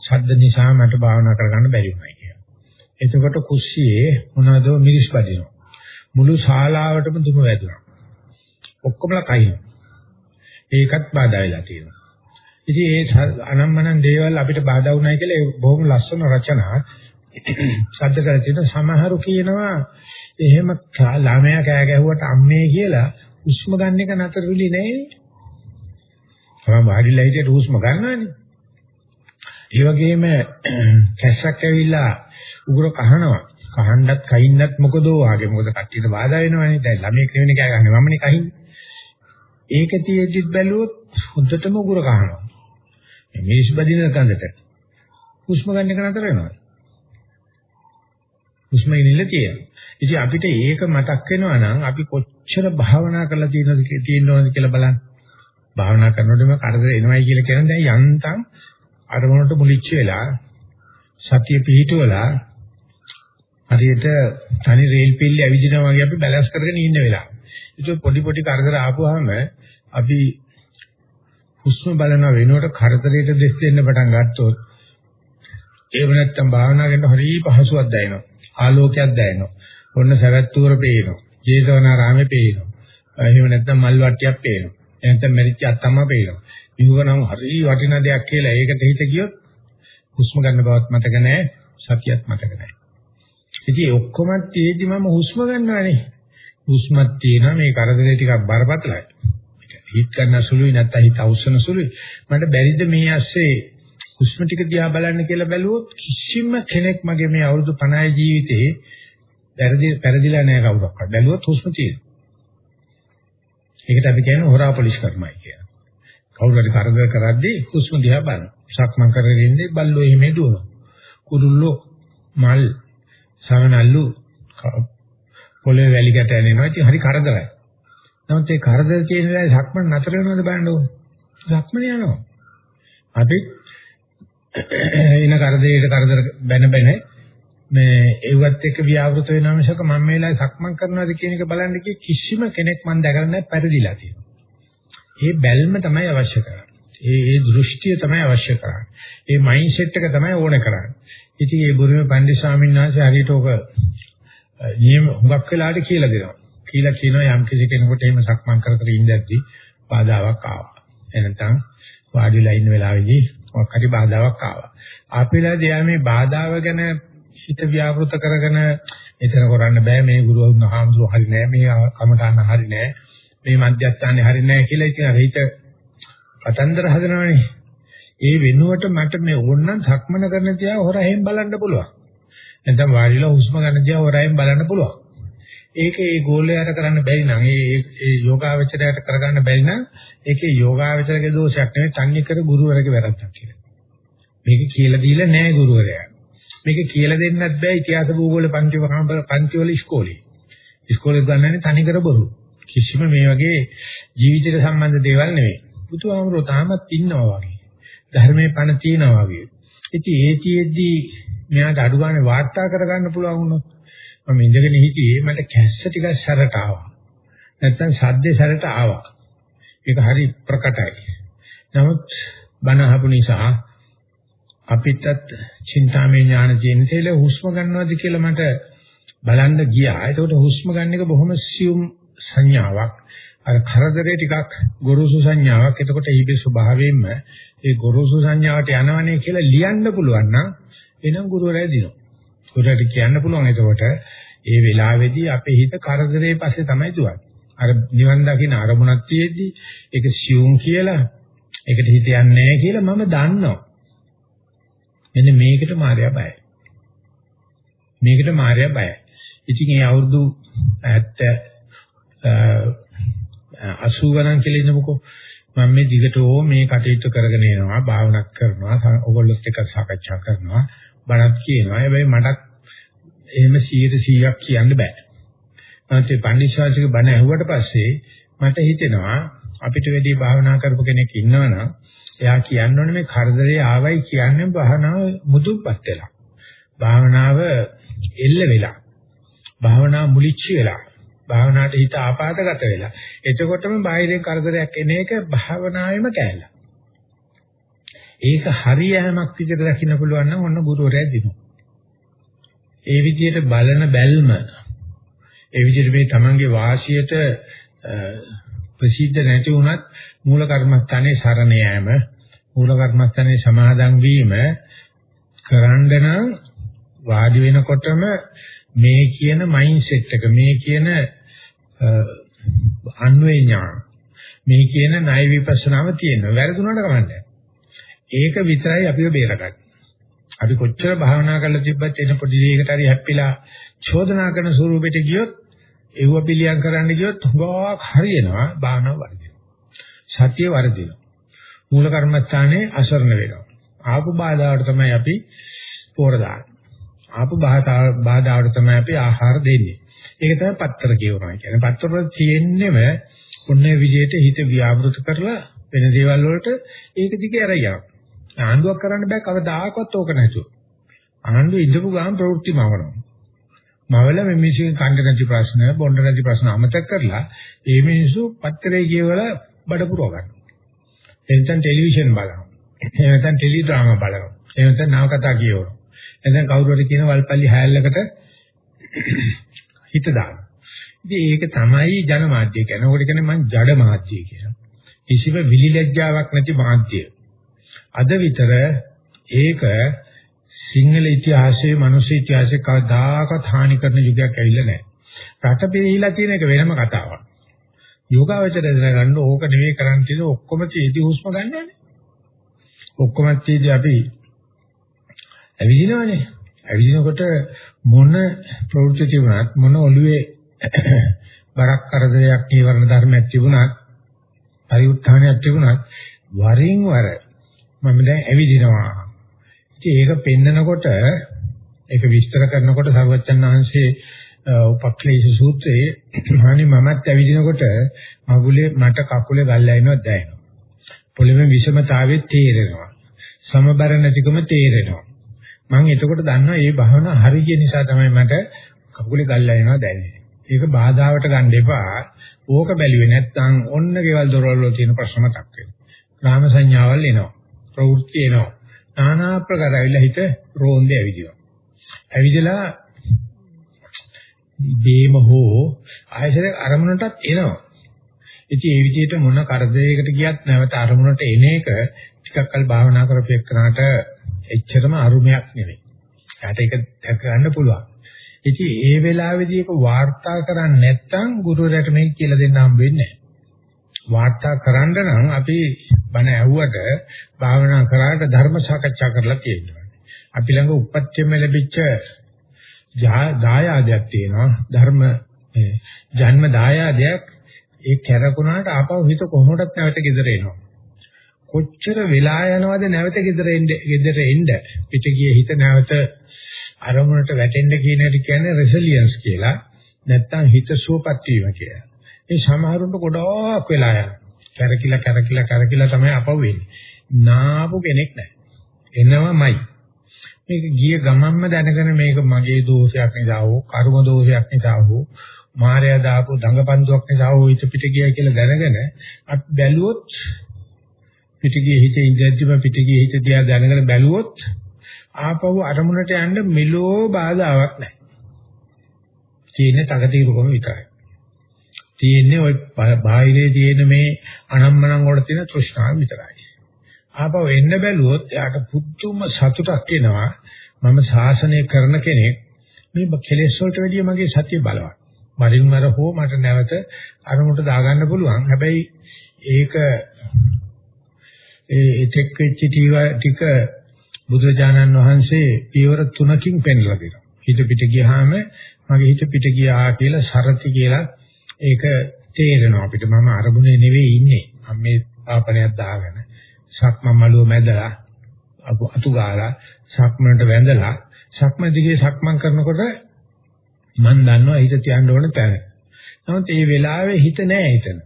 ශබ්ද නිසා මට භාවනා කරගන්න බැරි වුණා කියලා. එතකොට කුස්සියේ මොනවද මිරිස් බදිනවා. මුළු ශාලාවටම දුම වැදුනා. ඔක්කොමලා කයින්. ඒකත් බාධා වෙලා තියෙනවා. ඉතින් ඒ අනම්මනම් දේවල් අපිට බාධා වුණයි කියලා බොහොම ලස්සන රචනා ශබ්ද කරලා තියෙන සමහරු කියනවා එහෙම ළමයා කෑ ගැහුවට අම්මේ කියලා හුස්ම ගන්න එක නතර වෙලි නෑනේ. තමන් වාඩිලා හිටියට හුස්ම ගන්නවනේ. ඒ වගේම කැස්සක් ඇවිල්ලා උගුර කහනවා. කහන්නත් කයින්නත් මොකදෝ ආගේ මොකද කට්ටියට බාධා වෙනවනේ. දැන් ළමයෙක් නෙවෙයි කෑ ගන්න මමනේ කහින්නේ. ඒක තියෙද්දිත් බැලුවොත් හොඳටම උගුර කහනවා. මේ මිනිස් බදින කන්දට හුස්ම ගන්න එක නතර වෙනවා. හුස්ම ඉනිල්ල තියෙනවා. ඉතින් අපිට ඒක මතක් වෙනවා නම් අපි කොච්චර භාවනා කරලා තියෙනවද තියෙනවද කියලා බලන්න. භාවනා කරනකොටම කරදර එනවයි කියලා කියන්නේ දැන් යන්තම් අරමුණට මුලිච්ච වෙලා සතිය පිහිටුවලා හරියට තනි රේල් පිල්ල ඇවිදිනා වගේ අපි බැලන්ස් කරගෙන ඉන්න වෙලාව. ඒක පොඩි පොඩි කරදර ආපුවාම අපි හුස්ම බලන වෙනුවට කරදරයට දෙස් දෙන්න පටන් ගත්තොත් ඒව නැත්තම් භාවනා කරන හරිය පහසුවක් දැනෙනවා. ආලෝකයක් දැනෙනවා. ඔන්න සවැත්තුවර පේනවා. ජේතවනාරාමේ පේනවා. එහෙම නැත්තම් මල් වට්ටියක් පේනවා. එහෙනම් මෙරිච්ච අත්තම්ම පේනවා. විහුවනම් හරි වටිනා දෙයක් කියලා ඒකට හිත ගියොත් හුස්ම ගන්න බවත් මතක නැහැ, සතියත් මතක නැහැ. ඉතින් ඔක්කොම තියෙද්දි මම හුස්ම ගන්නවානේ. හුස්මක් තියෙනවා මේ කරදරේ ටිකක් බරපතලයි. හිත ගන්න සුළුයි නැත්නම් හිත අවසන සුළුයි. මට බැරිද මේ ඇස්සේ හුස්ම ටික දිහා බලන්න කියලා බැලුවොත් කිසිම කෙනෙක් මගේ මේ අවුරුදු 50 ජීවිතේ පෙරදි පෙරදිලා නැහැ කවුරක්වත්. බැලුවොත් හුස්ම තියෙනවා. ඒකට අපි කියන්නේ හොරා පොලිස් කර්මයි කියලා. කවුරු හරි කරදර කරද්දී හුස්ම දිහා බලන. සක්මන් කරගෙන ඉන්නේ බල්ලෝ එහෙම දුවනවා. කුරුල්ලෝ මල් සමනල්ලු පොළවේ වැලි ගැට යනවා. ඉතින් හරි කරදරයි. නමුත් ඒ කරදර තියෙන වෙලාවේ සක්මන් නතර වෙනවද බලන්නකො. සක්මන යනවා. අපි එන කරදරේට කරදර බැන බැන මේ ඒවත් එක්ක ව්‍යවෘත වෙනා මිසක මම මේ වෙලාවේ සක්මන් කරනවාද කියන එක බලන්න කිය කිසිම කෙනෙක් මම දැකලා නැහැ පරිදිලා තියෙනවා. ඒ බැල්ම තමයි අවශ්‍ය කරන්නේ. ඒ ඒ දෘෂ්ටිය තමයි අවශ්‍ය කරන්නේ. ඒ මයින්ඩ් සෙට් එක තමයි ඕන කරන්නේ. ඉතින් ඒ බුරුමේ පන්දි ස්වාමීන් වහන්සේ හරියට ඔක නියම හුඟක් වෙලාට කියලා දෙනවා. කියලා කියනවා යම් කිසි කෙනෙකුට එහෙම සක්මන් කර කර ඉඳද්දී බාධාවක් ආවා. එනතම් වාඩිලා ඉන්න වෙලාවේදී මොකක් හරි බාධාවක් ආවා. ආපෙලාදී යා මේ බාධාව ගැන හිත ව්‍යාපෘත කරගෙන එතන කරන්න බෑ මේ ගුරුවරුන් හාමුදුරු හරි නෑ මේ කමඨාන හරි නෑ මේ මධ්‍යස්ථානේ හරි නෑ කියලා ඉතින් හිත කතන්දර හදනවනේ. ඒ වෙනුවට මට මේ ඕනනම් සක්මන කරන තියා හොරහෙන් බලන්න පුළුවන්. නැත්නම් වාඩිලා හුස්ම ගන්න තියා හොරහෙන් බලන්න පුළුවන්. ඒක ඒ ගෝලයට කරන්න බැරි නම් ඒ ඒ යෝගාවචරයට කරගන්න බැරි නම් ඒකේ යෝගාවචරයේ දෝෂයක් නෙවෙයි තන්නේ කර ගුරුවරගේ වැරද්දක් කියලා. මේක කියලා දීලා නැහැ ගුරුවරයා. මේක කියලා දෙන්නත් බෑ ඉතිහාස භූගෝල පන්ති පන්ති වල ඉස්කෝලේ. ඉස්කෝලේ ගන්නන්නේ තනි කර බොරු. කිසිම මේ වගේ ජීවිතයට සම්බන්ධ දේවල් නෙවෙයි. බුදුහාමුදුරුවෝ තාමත් ඉන්නවා වගේ. ධර්මයේ පණ තියනවා වගේ. ඉතින් ඒතියෙද්දී මෙයාට අඩු ගන්න වාර්තා කරගන්න පුළුවන් වුණොත් මම ඉඳගෙන හිටියේ මට කැස්ස ටිකක් සැරට ආවා. නැත්තම් සද්දේ සැරට ආවා. ඒක හරි ප්‍රකටයි. නමුත් බණ අහපු නිසා අපිටත් චින්තාමය ඥාන තියෙන තේල හුස්ම ගන්නවද කියලා මට බලන්න ගියා. ඒකට හුස්ම ගන්න එක බොහොම සියුම් සංඥාවක්. අර කරදරේ ටිකක් ගොරෝසු සංඥාවක්. එතකොට ඊබේ ස්වභාවයෙන්ම ඒ ගොරෝසු සංඥාවට යනවනේ කියලා ලියන්න පුළුවන් නම් එනම් ගුරුවරයා දිනු. ගුරුවරට කියන්න පුළුවන් එතකොට ඒ වෙලාවේදී අපේ හිත කරදරේ පස්සේ තමයි දුවන්නේ. අර නිවන් දකින්න අරමුණක් තියෙද්දි ඒක සියුම් කියලා ඒකට හිත යන්නේ නැහැ කියලා මම දන්නවා. මෙන්න මේකට මායя බයයි. මේකට මායя බයයි. ඉතින් ඒ අවුරුදු 70 80 ගණන් කියලා ඉන්නකො මම මේ දිගටෝ මේ කටයුතු කරගෙන යනවා භාවනා කරනවා ඔයගොල්ලොත් එක්ක සාකච්ඡා කරනවා බණක් කියනවා හැබැයි මටත් එහෙම 100ක් කියන්න බෑ නැත්නම් පන්දිශාසික බණ ඇහුවට පස්සේ මට හිතෙනවා අපිට වැඩි භාවනා කරපු කෙනෙක් ඉන්නවනම් එයා කියන්න මේ කරදරේ ආවයි කියන්නේ භාවනාව මුදුපත් වෙලා භාවනාව එල්ල වෙලා භාවනාව මුලිච්ච වෙලා භාවනාවට හිත ආපాతගත වෙලා. එතකොටම බාහිරින් කරදරයක් එන එක භාවනාවෙම කැලලා. ඒක හරියෑමක් විදිහට දකින්න පුළුවන් නම් ඔන්න ගුරුවරයා දිනු. ඒ විදිහට බලන බැල්ම ඒ විදිහට මේ තමන්ගේ වාසියට ප්‍රසිද්ධ නැති වුණත් මූල කර්මස්ථානයේ සරණ යෑම මූල කර්මස්ථානයේ සමාදන් වීම කරන්න නම් වාඩි වෙනකොටම මේ කියන මයින්ඩ් සෙට් එක මේ කියන අන්වේ ඥාන මේ කියන ණය විපස්සනාව තියෙනවා. වැරදුනට කමන්නේ ඒක විතරයි අපිව බේරගන්නේ. අපි කොච්චර භාවනා කරලා තිබ්බත් එන පොඩි දෙයකට හරි හැප්පිලා චෝදනා කරන ස්වරූපෙට ගියොත් ඒව පිළියම් කරන්න ගියොත් හුඟක් හරියනවා භාවනාව වර්ධිනවා සතිය වර්ධිනවා මූල කර්මස්ථානයේ අසරණ වෙනවා ආපු බාධාවට තමයි අපි පෝර දාන්නේ ආපු බාධාවට තමයි අපි ආහාර දෙන්නේ ඒක තමයි පත්තර කියවනවා කියන්නේ. පත්තර වල තියෙන්නේම ඔන්නේ විදිහට හිත ව්‍යාවෘත කරලා වෙන දේවල් වලට ඒක දිගේ ඇරියා. ආණ්ඩුවක් කරන්න බෑ කවදාකවත් ඕක නැතුව. ආණ්ඩුව ඉඳපු ගාම ප්‍රවෘත්ති මවනවා. මවල මේ මිනිස්සුන් කණ්ඩ නැති ප්‍රශ්න, බොණ්ඩ නැති ප්‍රශ්න අමතක කරලා මේ මිනිස්සු පත්තරේ කියවලා බඩ පුරව ගන්නවා. එතෙන් ටෙලිවිෂන් බලනවා. එහෙම නැත්නම් ටෙලි ඩ්‍රාමා බලනවා. එහෙම නැත්නම් නවකතා කියවනවා. එතෙන් කවුරු හරි කියන වල්පල්ලි හැල්ලකට හිත දානවා. ඉතින් ඒක තමයි ජනමාධ්‍ය කියන්නේ. ඔකට කියන්නේ මං ජඩ මාධ්‍ය කියලා. කිසිම විලිලැජ්ජාවක් නැති මාධ්‍ය. අද විතර ඒක සිංහල ඉතිහාසයේ මනුස්ස ඉතිහාසයේ කවදාකවත් හානි කරන යුගයක් ඇවිල්ලා නැහැ. රට පිළිහිලා තියෙන එක වෙනම කතාවක්. යෝගාවචර දැනගන්න ඕක නෙමෙයි කරන්න තියෙන්නේ ඔක්කොම තීදි හුස්ම ගන්නනේ. ඔක්කොම තීදි අපි ඇවිදිනවනේ. ඇවිදිනකොට මොන ප්‍රවෘත්ති තිබුණත් මොන ඔළුවේ බරක් කරදරයක් නීවරණ ධර්මයක් තිබුණත් පරිඋත්ථානයක් තිබුණත් වරින් වර මම දැන් ඇවිදිනවා. ඉතින් ඒක පෙන්නකොට ඒක විස්තර කරනකොට සර්වචන් වහන්සේ උපක්ලේශ සූත්‍රයේ මහණි මමත් ඇවිදිනකොට මගුලේ මට කකුලේ ගල් ඇිනවත් දැනෙනවා. පොළවේ විෂමතාවයේ තේරෙනවා. සමබර නැතිකම තේරෙනවා. මම එතකොට දන්නවා මේ භාවනා හරිය නිසා තමයි මට කකුලේ ගල්ලා එනවා දැනෙන්නේ. ඒක බාධාවට ගන්න එපා. ඕක බැලුවේ නැත්නම් ඔන්න ගෙවල් දොරවල් වල තියෙන ප්‍රශ්න මතක් වෙනවා. ග්‍රාම සංඥාවල් එනවා. ප්‍රවෘත්ති එනවා. নানা ආකාර ඇවිල්ලා හිත රෝන්දේ ඇවිදිනවා. ඇවිදලා බේම හෝ ආයතන අරමුණටත් එනවා. ඉතින් ඒ විදිහට මොන කරදරයකට ගියත් නැවත අරමුණට එන එක ටිකක් කල් භාවනා කරපේකනට එච්චරම අරුමයක් නෙවෙයි. එයාට ඒක දැක ගන්න පුළුවන්. ඉතින් ඒ වෙලාවේදී ඒක වාර්තා කරන්නේ නැත්නම් ගුරුවරයාට මේක කියලා දෙන්න හම්බ වෙන්නේ නැහැ. වාර්තා කරන්න නම් අපි බණ ඇහුවට භාවනා කරාට ධර්ම සාකච්ඡා කරලා තියෙනවා. අපි ළඟ උපත්යෙම ලැබිච්ච දායාදයක් තියෙනවා ධර්ම ජන්ම දායාදයක් ඒ කැරකුණාට ආපහු හිත කොහොමදත් නැවත ගෙදර එනවා. කොච්චර වෙලා යනවද නැවත ගෙදර එන්න ගෙදර එන්න පිට ගිය හිත නැවත අරමුණට වැටෙන්න කියන එක කියන්නේ රෙසිලියන්ස් කියලා නැත්තම් හිත සුවපත් වීම කියලා. ඒ සමහරුන්ට ගොඩක් වෙලා යනවා. කැරකිලා කැරකිලා කැරකිලා තමයි අපව වෙන්නේ. නාපු කෙනෙක් නැහැ. එනවමයි. මේක ගිය ගමන්ම දැනගෙන මේක මගේ දෝෂයක් නිසා හෝ කර්ම දෝෂයක් නිසා හෝ මායя දාපු දඟපන්දුවක් නිසා හෝ හිත පිට ගියයි කියලා දැනගෙන අපි බැලුවොත් පිට ගිය හිතේ ඉඳද්දිම පිට ගිය හිත දිහා දැනගෙන බැලුවොත් ආපහු අරමුණට යන්න මෙලෝ බාධාවක් නැහැ. තියෙන්නේ තකතිරුකම විතරයි. තියෙන්නේ ওই බාහිරේ තියෙන මේ අනම්මනම් වල තියෙන තෘෂ්ණාව විතරයි. ආපහු එන්න බැලුවොත් එයාට පුදුම සතුටක් එනවා. මම ශාසනය කරන කෙනෙක් මේ කෙලෙස් වලට වැඩිය මගේ සතිය බලවත්. මරින් මර හෝ මට නැවත අරමුණට දාගන්න පුළුවන්. හැබැයි ඒක ඒ එතෙක් වෙච්ච ටික බුදුරජාණන් වහන්සේ පියවර තුනකින් පෙන්වලා දෙනවා. හිත පිට ගියාම මගේ හිත පිට ගියා කියලා සරති කියලා ඒක තේරෙනවා අපිට මම අරමුණේ නෙවෙයි ඉන්නේ. මම මේ ආපනයක් දාගෙන සක්මන් මළුව මැදලා අතු ගාලා සක්මනට වැඳලා සක්මන් දිගේ සක්මන් කරනකොට මම දන්නවා හිත තියන්න ඕන තැන. නමුත් ඒ වෙලාවේ හිත නෑ හිතන.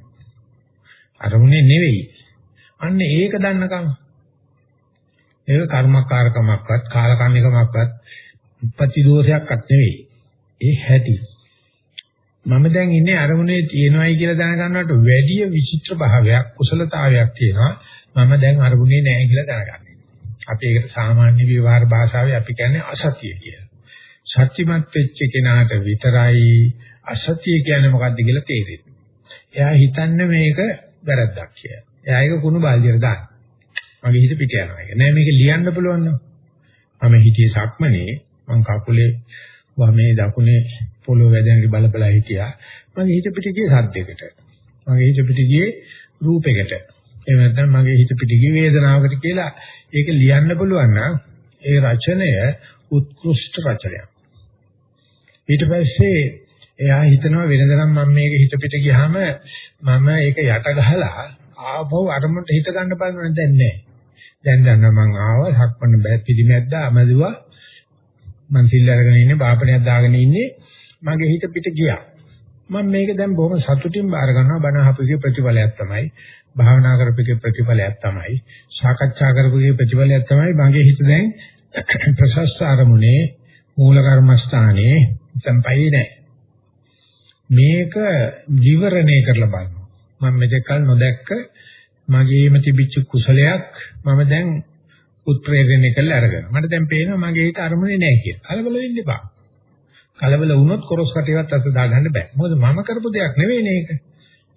අරමුණේ නෙවෙයි. අන්න ඒක දන්නකම් ඒක කර්මකාරකමක්වත් කාලකන්නිකමක්වත් උපපති දෝෂයක්වත් නෙවෙයි. ඒ හැටි. මම දැන් ඉන්නේ අරමුණේ තියෙනවයි කියලා දැනගන්නවට වැඩිය විචිත්‍ර භාවයක් කුසලතාවයක් තියෙනවා. මම දැන් අරමුණේ නැහැ කියලා දැනගන්න. අපි ඒකට සාමාන්‍ය විවහාර භාෂාවේ අපි කියන්නේ අසතිය කියලා. සත්‍යමත් වෙච්ච කෙනාට විතරයි අසතිය කියන්නේ මොකද්ද කියලා තේරෙන්නේ. එයා හිතන්නේ මේක වැරද්දක් කියලා. එයා ඒක කුණු බාල්දියට දාන. මගේ හිත පිට යනවා ඒක. නෑ මේක ලියන්න පුළුවන් නෝ. මම හිතේ සක්මනේ මං කකුලේ වමේ දකුණේ පොළොව වැදෙන බල බල හිටියා. මගේ හිත පිට ගියේ සද්දයකට. මගේ හිත පිට ගියේ රූපයකට. එහෙම නැත්නම් මගේ හිත පිට ගියේ වේදනාවකට කියලා ඒක ලියන්න පුළුවන් නම් ඒ රචනය උත්කෘෂ්ඨ රචනයක්. ඊට පස්සේ එයා හිතනවා වෙනදනම් මම මේක හිත පිට ගියාම මම ඒක යට ගහලා ආපහු අරමුණට හිත ගන්න බලන්නේ දැන් නැහැ. දැන් දන්න මං ආවා සක්මණ බෑ පිළිමැද්දා අමදුවා මං සිල් අරගෙන ඉන්නේ බාපණයක් දාගෙන ඉන්නේ මගේ හිත පිට ගියා. මම මේක දැන් බොහොම සතුටින් බාර ගන්නවා බණ අහපුගේ ප්‍රතිඵලයක් තමයි. භාවනා කරපුගේ ප්‍රතිඵලයක් තමයි. සාකච්ඡා කරපුගේ ප්‍රතිඵලයක් තමයි මගේ හිත දැන් ප්‍රසස්ත අරමුණේ මූල කර්මස්ථානයේ සම්පයි නැහැ. මේක ජීවරණය කරලා බලනවා. මම මෙතෙක්කල් නොදැක්ක මගේම තිබිච්ච කුසලයක් මම දැන් උත්ප්‍රේරණය කරලා අරගෙන. මට දැන් පේනවා මගේ හිත අරමුණේ නැහැ කියලා. කලබල වෙන්න එපා. කලබල වුණොත් කොරස් කටියවත් අත දාගන්න බෑ. මොකද මම කරපු දෙයක් නෙවෙයිනේ ඒක.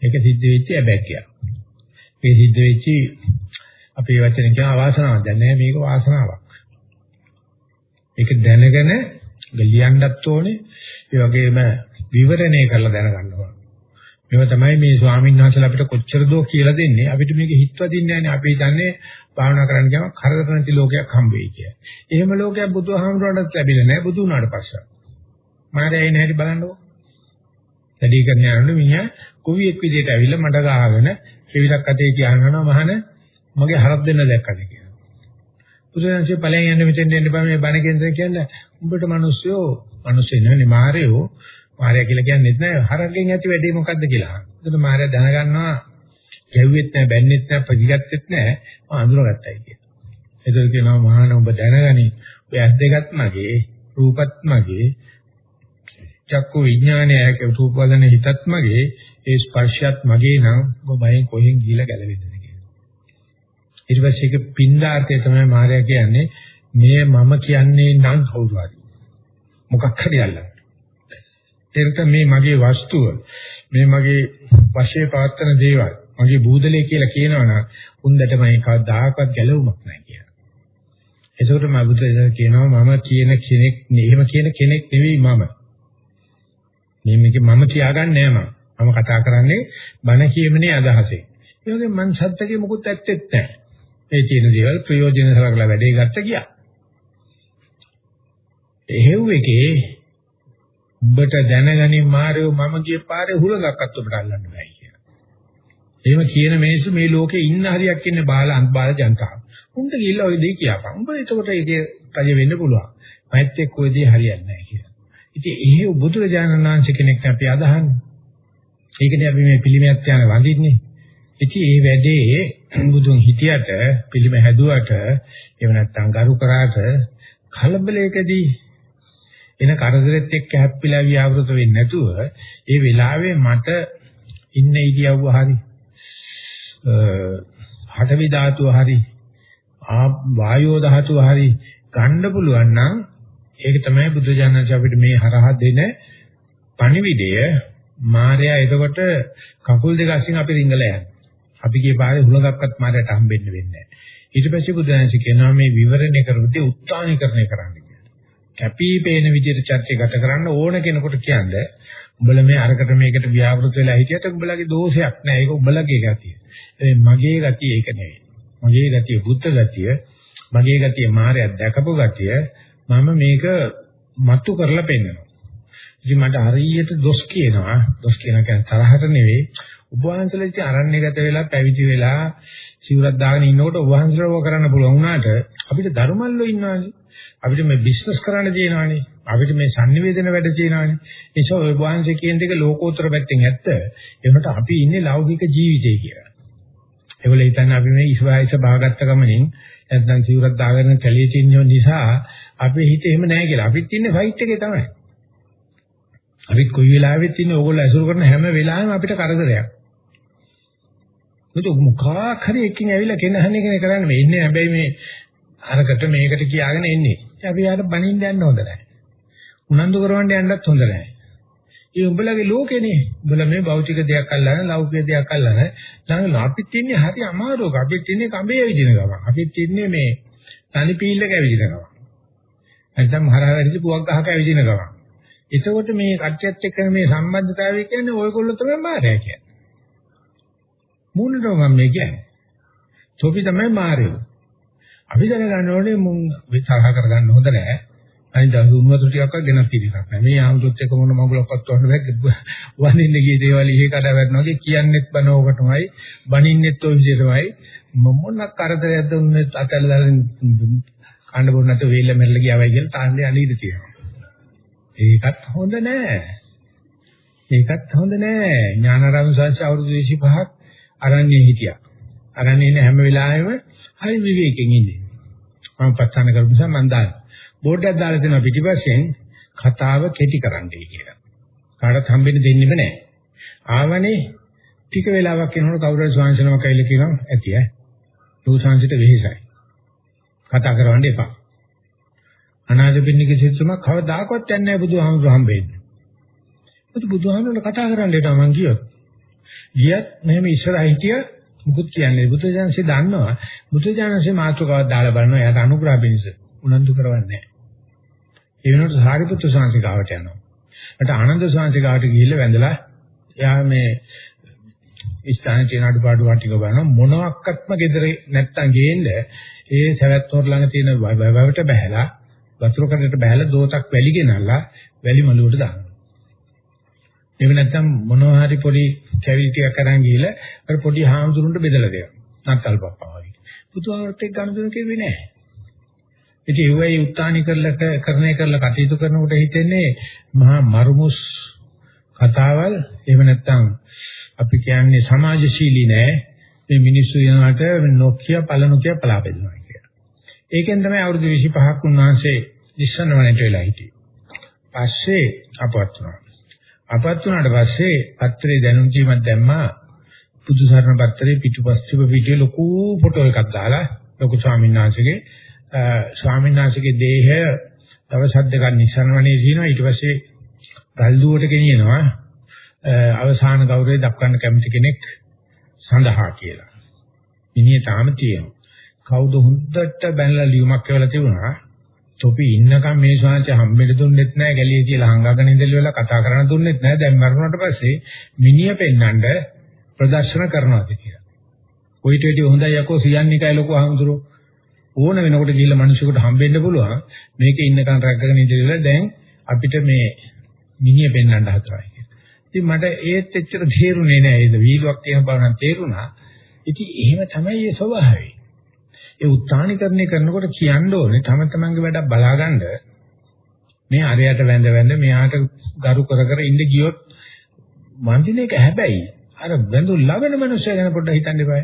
ඒක සිද්ධ වෙච්ච අබැක්කිය. මේ සිද්ධ වෙච්ච අපේ වචන කියන අවාසනාවක්. දැන් නෑ මේක වාසනාවක්. ඒක දැනගෙන ලියන්නත් ඕනේ. ඒ වගේම විවරණය කරලා දැනගන්න ඕනේ. මේව තමයි මේ ස්වාමීන් වහන්සේලා අපිට කොච්චර දෝ කියලා දෙන්නේ. අපිට මේක හිතවදින්නේ නැහැ. අපි දන්නේ භාවනා කරන්න ගියාම කරදර නැති ලෝකයක් හම්බ වෙයි කියලා. එහෙම ලෝකයක් බුදුහාමුදුරන්ට ලැබිලා නැහැ. බුදු වුණාට පස්සේ. මාරේ එන්නේ හැටි බලන්නකෝ. වැඩි කරන යනකොට මිනිහා කුවියෙක් විදියට ඇවිල්ලා මට ගහගෙන කෙවිලක් අතේ තියාගෙනනවා මහන මගේ හරක් දෙන්න දැක්කද කියලා. බුදුරජාණන්සේ ඵලයන් යන්න මෙතෙන් දෙන්න බෑ මේ බණ කේන්දර කියන්නේ උඹට මිනිස්සුયો මිනිස්සු නෙවෙයි මාරයෝ මාරය කියලා කියන්නේ නැහැ හරක්ගෙන් ඇති වැඩේ මොකද්ද කියලා. එතකොට මාරය දැනගන්නවා ගැව්වෙත් නැහැ බැන්නෙත් නැහැ ප්‍රතිගත්තෙත් නැහැ මම අඳුරගත්තයි කියලා. ඒතර කියනවා මහාන ඔබ දැනගනි ඔය ඇස් දෙකත් මගේ රූපත් මගේ චක්කු විඥානයක රූප වදන හිතත් මගේ ඒ ස්පර්ශයත් මගේ නම් ඔබ බයෙන් කොහෙන් ගිහිලා ගැලවෙන්නද කියලා. ඊට පස්සේ ඒක පින්දාර්ථය තමයි මාර්යා කියන්නේ මේ මම කියන්නේ නම් කවුරු හරි. මොකක් හරි අල්ලන්න. එතන මේ මගේ වස්තුව මේ මගේ වශයේ පවත්තන දේවල් මගේ බූදලේ කියලා කියනවනම් උන්දට මම කවදාකවත් ගැලවුමක් නැහැ කියලා. ඒකට මම බුදුරජාණන් කියනවා මම කියන කෙනෙක් එහෙම කියන කෙනෙක් නෙවෙයි මම. මේ මේක මම කියාගන්නේ නෑ මම. මම කතා කරන්නේ බණ කියමනේ අදහසෙන්. ඒ වගේ මං සත්‍යකේ මොකුත් ඇත්තෙත් නෑ. මේ කියන දේවල් ප්‍රයෝජන සලකලා වැඩේ ගත්ත ගියා. එහෙව් එකේ උඹට දැනගනින් මාරයෝ මම ගිය පාරේ හුලඟක්වත් ඔබට අල්ලන්න බෑ කියලා. එහෙම කියන මිනිස්සු මේ ලෝකේ ඉන්න හරියක් ඉන්නේ බාල අන්බාල ජනතාව. උන්ට ගිහිල්ලා ওই දේ කියපන්. උඹ එතකොට ඒකේ රජ වෙන්න පුළුවන්. මෛත් එක්ක ওই දේ හරියන්නේ නැහැ කියලා. ඉතින් එහෙ බුදුරජාණන් වහන්සේ කෙනෙක් අපි අදහන්නේ. ඒකනේ අපි මේ පිළිමයක් යන වඳින්නේ. ඉතින් මේ වැඩේ බුදුන් හිතියට පිළිම හැදුවට එහෙම නැත්නම් ගරු කරාට කලබලයකදී එන කරදරෙත් එක්ක හැප්පිලා ව්‍යවෘත වෙන්නේ නැතුව ඒ වෙලාවේ මට ඉන්න ඉරියව්ව හරි හටවි ධාතුව හරි වායෝ ධාතුව හරි ගන්න පුළුවන් නම් ඒක තමයි බුදු ජානක අපිට මේ හරහා දෙන පණිවිඩය මායя එතකොට කකුල් දෙක අසින් අපි රිංගලා යනවා. අපි ගිය පාරේ හුලඟක්වත් මායයට හම්බෙන්න වෙන්නේ නැහැ. ඊට පස්සේ බුදුහාමි කියනවා මේ විවරණය කරද්දී උත්සාහීකරණය කරන්න කියලා. කැපිපේන විදිහට චර්චය ගත කරන්න ඕන කෙනෙකුට කියන්නේ උඹලා මේ අරකට මේකට ව්‍යාවෘත වෙලා හිටියට උඹලගේ දෝෂයක් නෑ ඒක උඹලගේ ගතිය. ඒ මගේ ගතිය ඒක නෙවෙයි. මගේ ගතිය බුද්ධ ගතිය, මගේ ගතිය මායя දැකපු ගතිය මම මේක මතු කරලා පෙන්නනවා. ඉතින් මට හරියට දොස් කියනවා. දොස් කියන කියන්නේ තරහට නෙවෙයි. ඔබ වහන්සේලා ඉතින් අරණ්‍යගත වෙලා පැවිදි වෙලා සිවුරක් දාගෙන ඉන්නකොට ඔබ වහන්සේලා ඔය කරන්න පුළුවන් වුණාට අපිට ධර්මල්ලෝ ඉන්නවානේ. අපිට මේ බිස්නස් කරන්න තියෙනවානේ. අපිට මේ sannivedana වැඩ තියෙනවානේ. ඒ නිසා ඔය වහන්සේ කියන දෙක ලෝකෝත්තර පැත්තෙන් ඇත්ත. ඒකට අපි ඉන්නේ ලෞකික ජීවිතේ කියලා. ඒගොල්ලෝ හිතන්නේ අපි මේ ඉස්වායිස බහගත්ත ගමනින් නැත්නම් සිවුරක් දාගෙන කැලිය තින්නෝ නිසා අපේ හිත එහෙම නැහැ කියලා. අපිත් ඉන්නේ ෆයිට් එකේ තමයි. අපිත් කොයි වෙලාවෙත් ඉන්නේ ඕගොල්ලෝ ඇසුරු කරන හැම වෙලාවෙම අපිට කරදරයක්. මොකද මොකක් හරි එකකින් ඇවිල්ලා කෙනහන්නේ කෙනේ කරන්නේ මේ ඉන්නේ හැබැයි මේ අරකට මේකට කියාගෙන එන්නේ. අපි යාට බනින්න යන්න හොඳ නැහැ. උනන්දු කරවන්න යන්නත් හොඳ නැහැ. ඒ උඹලගේ ලෝකෙනේ. උඹලා මේ භෞතික දෙයක් අල්ලන, ලෞකික දෙයක් අල්ලන. නම් අපිත් ඉන්නේ හරි අමාරුවක. අපිත් ඉන්නේ කඹේ විදින ගම. අපිත් ඉන්නේ මේ තනි පීල්ලක විදින ගම. නැත්නම් හරහා වැඩි පුවක් ගහක විදින ගම. එතකොට මේ කට්ටියත් එක්ක මේ සම්බන්ධතාවය කියන්නේ ඔයගොල්ලෝ තමයි මාරය කියන්නේ. මූණට මම මේ කියන්නේ. තොපි තමයි මාරයෝ. අපි දැනගන්න ඕනේ මුන් විතරහ කරගන්න හොඳ නැහැ. අනිත් දුන්නු වතුර ටිකක්වත් ගෙනත් තියෙන එකක් නෑ. මේ ආම්තුත් එක්ක මොන මඟුලක්වත් වහන්න බෑ. වඳින්න ගිය දේවල් ඉහි කඩ වැටෙනවා වගේ කියන්නෙත් බන ඕකටමයි, බනින්නෙත් ඔය විදිහටමයි. මොන කරදරයක්ද උන්නේ අතල් දාලා කන්න බොන්න නැතුව වේල මෙල්ල ගියාවයි කියලා තාන්නේ අනීද තියෙනවා. ඒකත් හොඳ නෑ. ඒකත් හොඳ නෑ. ඥානාරාම සංසය අවුරුදු 25ක් අරන්නේ හිටියා. අරන්නේ ඉන්න හැම වෙලාවෙම හරි විවේකයෙන් ඉන්නේ. මම පස්සන කරපු නිසා මම දානවා. බෝඩ් එකක් දාලා තියෙනවා පිටිපස්සෙන් කතාව කෙටි කරන්නයි කියලා. කාටවත් හම්බෙන්න දෙන්නෙම නැහැ. ආවනේ ටික වෙලාවක් යනකොට කවුරු හරි ස්වාංශනම කයිල කියනවා ඇති ඈ. ලෝසාංශිට වෙහෙසයි. කතා කරවන්න එපා. අනාථපිණ්ඩික සිතුම කවදාකවත් යන්නේ නැහැ බුදුහාමුදුරු හම්බෙන්නේ. බුදු බුදුහාමුදුරුවෝ කතා කරන්න හිටා මං කියොත්. ගියත් මෙහෙම ඉස්සරහ හිටිය මුකුත් කියන්නේ බුදුජානසෙ දන්නවා. බුදුජානසෙ මාතෘකාවක් දාලා බලනවා එයාට අනුග්‍රහ පිණිස. උනන්දු කරවන්නේ නැහැ. ඒ වෙනකොට සාරිපුත්‍ර සංසිකාවට යනවා. මට ආනන්ද සංසිකාවට ගිහිල්ලා වැඳලා එයා මේ ස්ථාන තියෙන අඩුපාඩු ටික බලන මොනවත්ක්ම gedare නැත්තම් ගේන්න ඒ සවැත් තොර ළඟ තියෙන වැවට බහැලා වතුර කඩට බහැලා දෝතක් වැලි ගෙනල්ලා වැලි මළුවට දානවා. එහෙම නැත්තම් මොනවා හරි පොඩි කැවිලි ටිකක් අරන් ගිහලා අර පොඩි හාමුදුරුන්ට බෙදලා දෙනවා. නත්තල් පප්පා වගේ. බුදුහාමරත් එක්ක ගනුදෙනු කෙරුවේ නැහැ. ඉතින් ඒ වෙයි උත්තානි කරලා කරණය කරලා කටයුතු කරනකොට හිතෙන්නේ මහා මරුමුස් කතාවල් එහෙම නැත්නම් අපි කියන්නේ සමාජශීලී නෑ මේ මිනිස්සු යනකට නොකිය පළනොකිය පලා බෙදනවා කියලා. ඒකෙන් තමයි අවුරුදු 25ක් උන්වහන්සේ දිස්සනවනට වෙලා හිටියේ. පස්සේ අපවත් වුණා. අපවත් වුණාට පස්සේ පත්‍රේ දැනුම් දීමක් දැම්මා බුදුසරණ පත්‍රේ පිටුපස්තිව පිටියේ ලොකු ෆොටෝ එකක් දාලා ලොකු ස්වාමීන් වහන්සේගේ ස්වාමීන් වහන්සේගේ දේහය දවස් හත් දෙකක් නිසන්වනේ දිනවා ඊට පස්සේ ගල්දුවට ගෙනියනවා අවසාන ගෞරවය දක්වන්න කැමති කෙනෙක් සඳහා කියලා. මිනිහ තාම තියෙනවා. කවුද හුද්දට බැනලා ලියුමක් කියලා තිබුණා. තොපි ඉන්නකම් මේ ශාංශය හම්බෙන්න දුන්නෙත් නැහැ ගැලිය කියලා හංගගෙන ඉඳලා කතා කරන්න දුන්නෙත් නැහැ. දැන් මරුණාට පස්සේ මිනිහ පෙන්නඳ ප්‍රදර්ශන කරනවාද කියලා. කොයිට වැඩි හොඳයි යකෝ සියන්නිකයි ලොකු අහඳුරෝ ඕන වෙනකොට ගිහිල්ලා මිනිස්සුන්ට හම්බෙන්න පුළුවන්. මේකේ ඉන්නකන් රැකගෙන ඉඳලා දැන් අපිට මේ මිනිය පෙන්වන්න හතරයි. ඉතින් මට ඒත් එච්චර තේරුනේ නෑ. ඒක වීලුවක් කියන බව නම් තේරුණා. ඉතින් එහෙම තමයි ඒ ස්වභාවය. ඒ උත්සාහනිකරණය කරනකොට කියන්න ඕනේ තම තමන්ගේ වැඩක් බලාගන්න. මේ අරයට වැඳ වැඳ මෙයාට ගරු කර කර ඉඳ ගියොත් වන්දින එක හැබැයි අර බඳු ලබන මනුස්සය ගැන පොඩ්ඩක් හිතන්න එපා.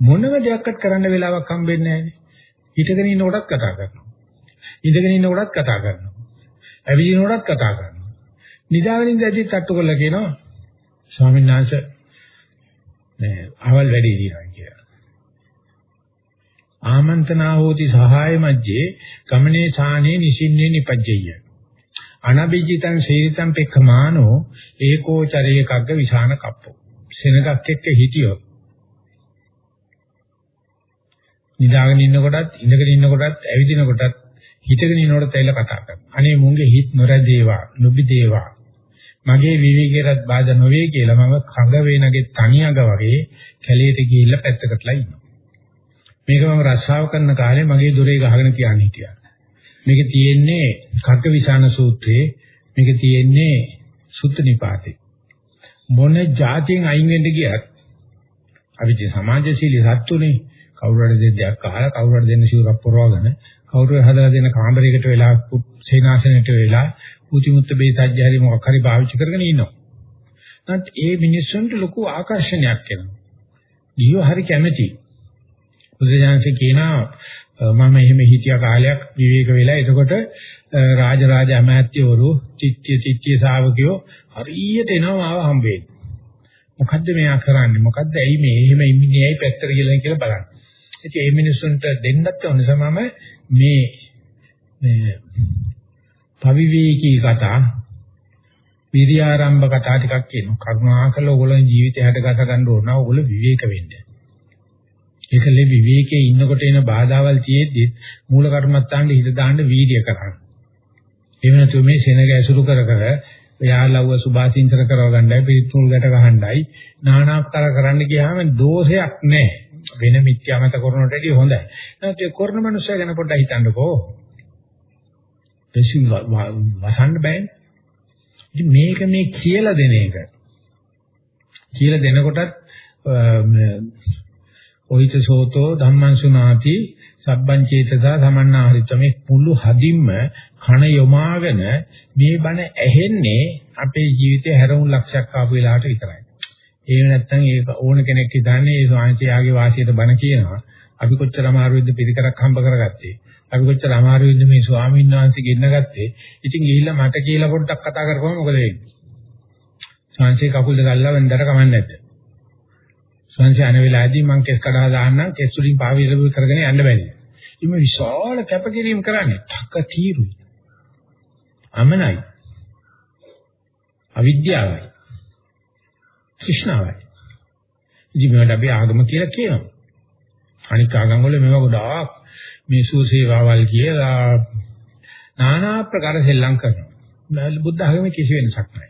මොනම දෙයක්වත් කරන්න වෙලාවක් හම්බෙන්නේ නැහැ. හිටගෙන ඉන්න කොටත් කතා කරනවා. ඉඳගෙන ඉන්න කොටත් කතා කරනවා. ඇවිදින කොටත් කතා කරනවා. නිදාගෙන ඉඳදී තට්ටු කරලා කියනවා ස්වාමීන් වහන්සේ මේ අවල් වැඩි දිනවා කියලා. ආමන්ත්‍රණා හෝති සහාය මැජ්ජේ ගමනේ සානේ නිසින්නේ නිපජ්ජය. අනබිජිතං සීතං පෙක්ඛමානෝ ඒකෝ චරේකග්ග විසාන කප්පෝ. සෙනගක් එක්ක හිටියොත් නිදාගෙන ඉන්නකොටත් ඉඳගෙන ඉන්නකොටත් ඇවිදින කොටත් හිතගෙන ඉන්නකොට තැවිලා කතා කරනවා. අනේ මුංගේ හිත නොරැදේවා, නොබිදේවා. මගේ විවිකේරත් බාධා නොවේ කියලා මම කඟ වේනගේ තනියඟ වගේ කැලේට ගිහිල්ලා පැත්තකටලා ඉන්නවා. මේක මම රස්සාව කරන කාලේ මගේ දොරේ ගහගෙන තියාගෙන හිටියා. මේක තියෙන්නේ කග්ගවිසාන සූත්‍රයේ මේක තියෙන්නේ සුත්ත නිපාතේ. මොන જાතියෙන් අයින් වෙන්න ගියත් අපි සමාජශීලී සත්තුනේ කවුරු හරි දෙයක් අහලා කවුරු හරි දෙන්න සිවුරක් පොරවගෙන කවුරු හදලා දෙන කාමරයකට වෙලා සේනාසනෙට වෙලා උතිමුත්ත බේසජ්‍ය හරි මොකක් හරි පාවිච්චි කරගෙන ඉන්නවා. නැත් ඒ මිනිස්සුන්ට ලොකු ආකර්ෂණයක් එනවා. ජීව හරි කැමැති. බුදුජානක කියනවා මම එහෙම හිටිය කාලයක් විවේක වෙලා එතකොට රාජරාජ අමාත්‍යවරු චිත්‍ය චිත්‍ය ශාවකයෝ හරියට එනවා ආව හම්බෙන්නේ. මොකද්ද මෙයා කරන්නේ? මොකද්ද ඇයි මේ එහෙම ඉන්නේ ඇයි පැත්තට කියලා කියලා බලන්න. ඉතින් මේ මිනිස්සුන්ට දෙන්නත් ඕන සමම මේ මේ පවිවේකී කතා විරියාරම්භ කතා ටිකක් කියනවා. කරුණාකරලා ඕගොල්ලෝ ජීවිතය හැදගස ගන්න ඕන. ඕගොල්ලෝ විවේක වෙන්න. ඒකලේ විවේකයේ ඉන්නකොට එන බාධාවල් තියෙද්දි මූල කර්මත්තාන්ට හිත දාන්න වීර්ය කරන්න. එහෙම නැතු මේ සෙනග ඇසුරු කර කර යාළුව සුභාසින්තර කරව ගන්නයි පිරිතුල් ගැට ගහන්නයි නානාකාර කරන්න ගියාම දෝෂයක් නැහැ. වෙන මිත්‍යාමත කරනට වඩා හොඳයි. නැත්නම් ඒ කරන මනුස්සය ගැන පොඩ්ඩක් හිතන්නකෝ. දෙසින් වහන්න බෑනේ. ඉතින් මේක මේ කියලා දෙන එක. කියලා දෙනකොටත් ඔහිත සෝතෝ ධම්මං සුනාති සබ්බං චේතසා සමන්නාහරිත මේ මුළු හදින්ම කණ යොමාගෙන මේ බණ ඇහෙන්නේ අපේ ජීවිතේ හැරවුම් ලක්ෂයක් ආපු වෙලාවට විතරයි. ඒ නැත්තම් ඒක ඕන කෙනෙක් හිතන්නේ ඒ ස්වාමීචයාගේ වාසියට බණ කියනවා. අපි කොච්චර අමාරුවෙන්ද පිළිකරක් හම්බ කරගත්තේ. අපි කොච්චර අමාරුවෙන්ද මේ ස්වාමීන් වහන්සේ ගෙන්න ගත්තේ. ඉතින් ගිහිල්ලා මට කියලා පොඩ්ඩක් කතා කරපුවම මොකද වෙන්නේ? ස්වාමීචේ කකුල් දෙක අල්ලලා වෙන්දට කමන්නේ නැද්ද? ස්වාමීචේ අන වෙලාවේදී මං කෙස් කඩා දාන්නම් කෙස් වලින් පාවිලබු කරගෙන යන්න බැහැ. ඉතින් විශාල කැපකිරීම කරන්නේ. තක තීරුයි. අමනයි. අවිද්‍යාවයි. තෘෂ්ණාවයි. ඉතින් මේවට අපි ආගම කියලා කියනවා. අනික් ආගම් වල මේවා ගොඩාක් මේ සුවසේවාවල් කියලා নানা ප්‍රකාර සෙල්ලම් කරනවා. බුද්ධ ආගමේ කිසි වෙනසක් නැහැ.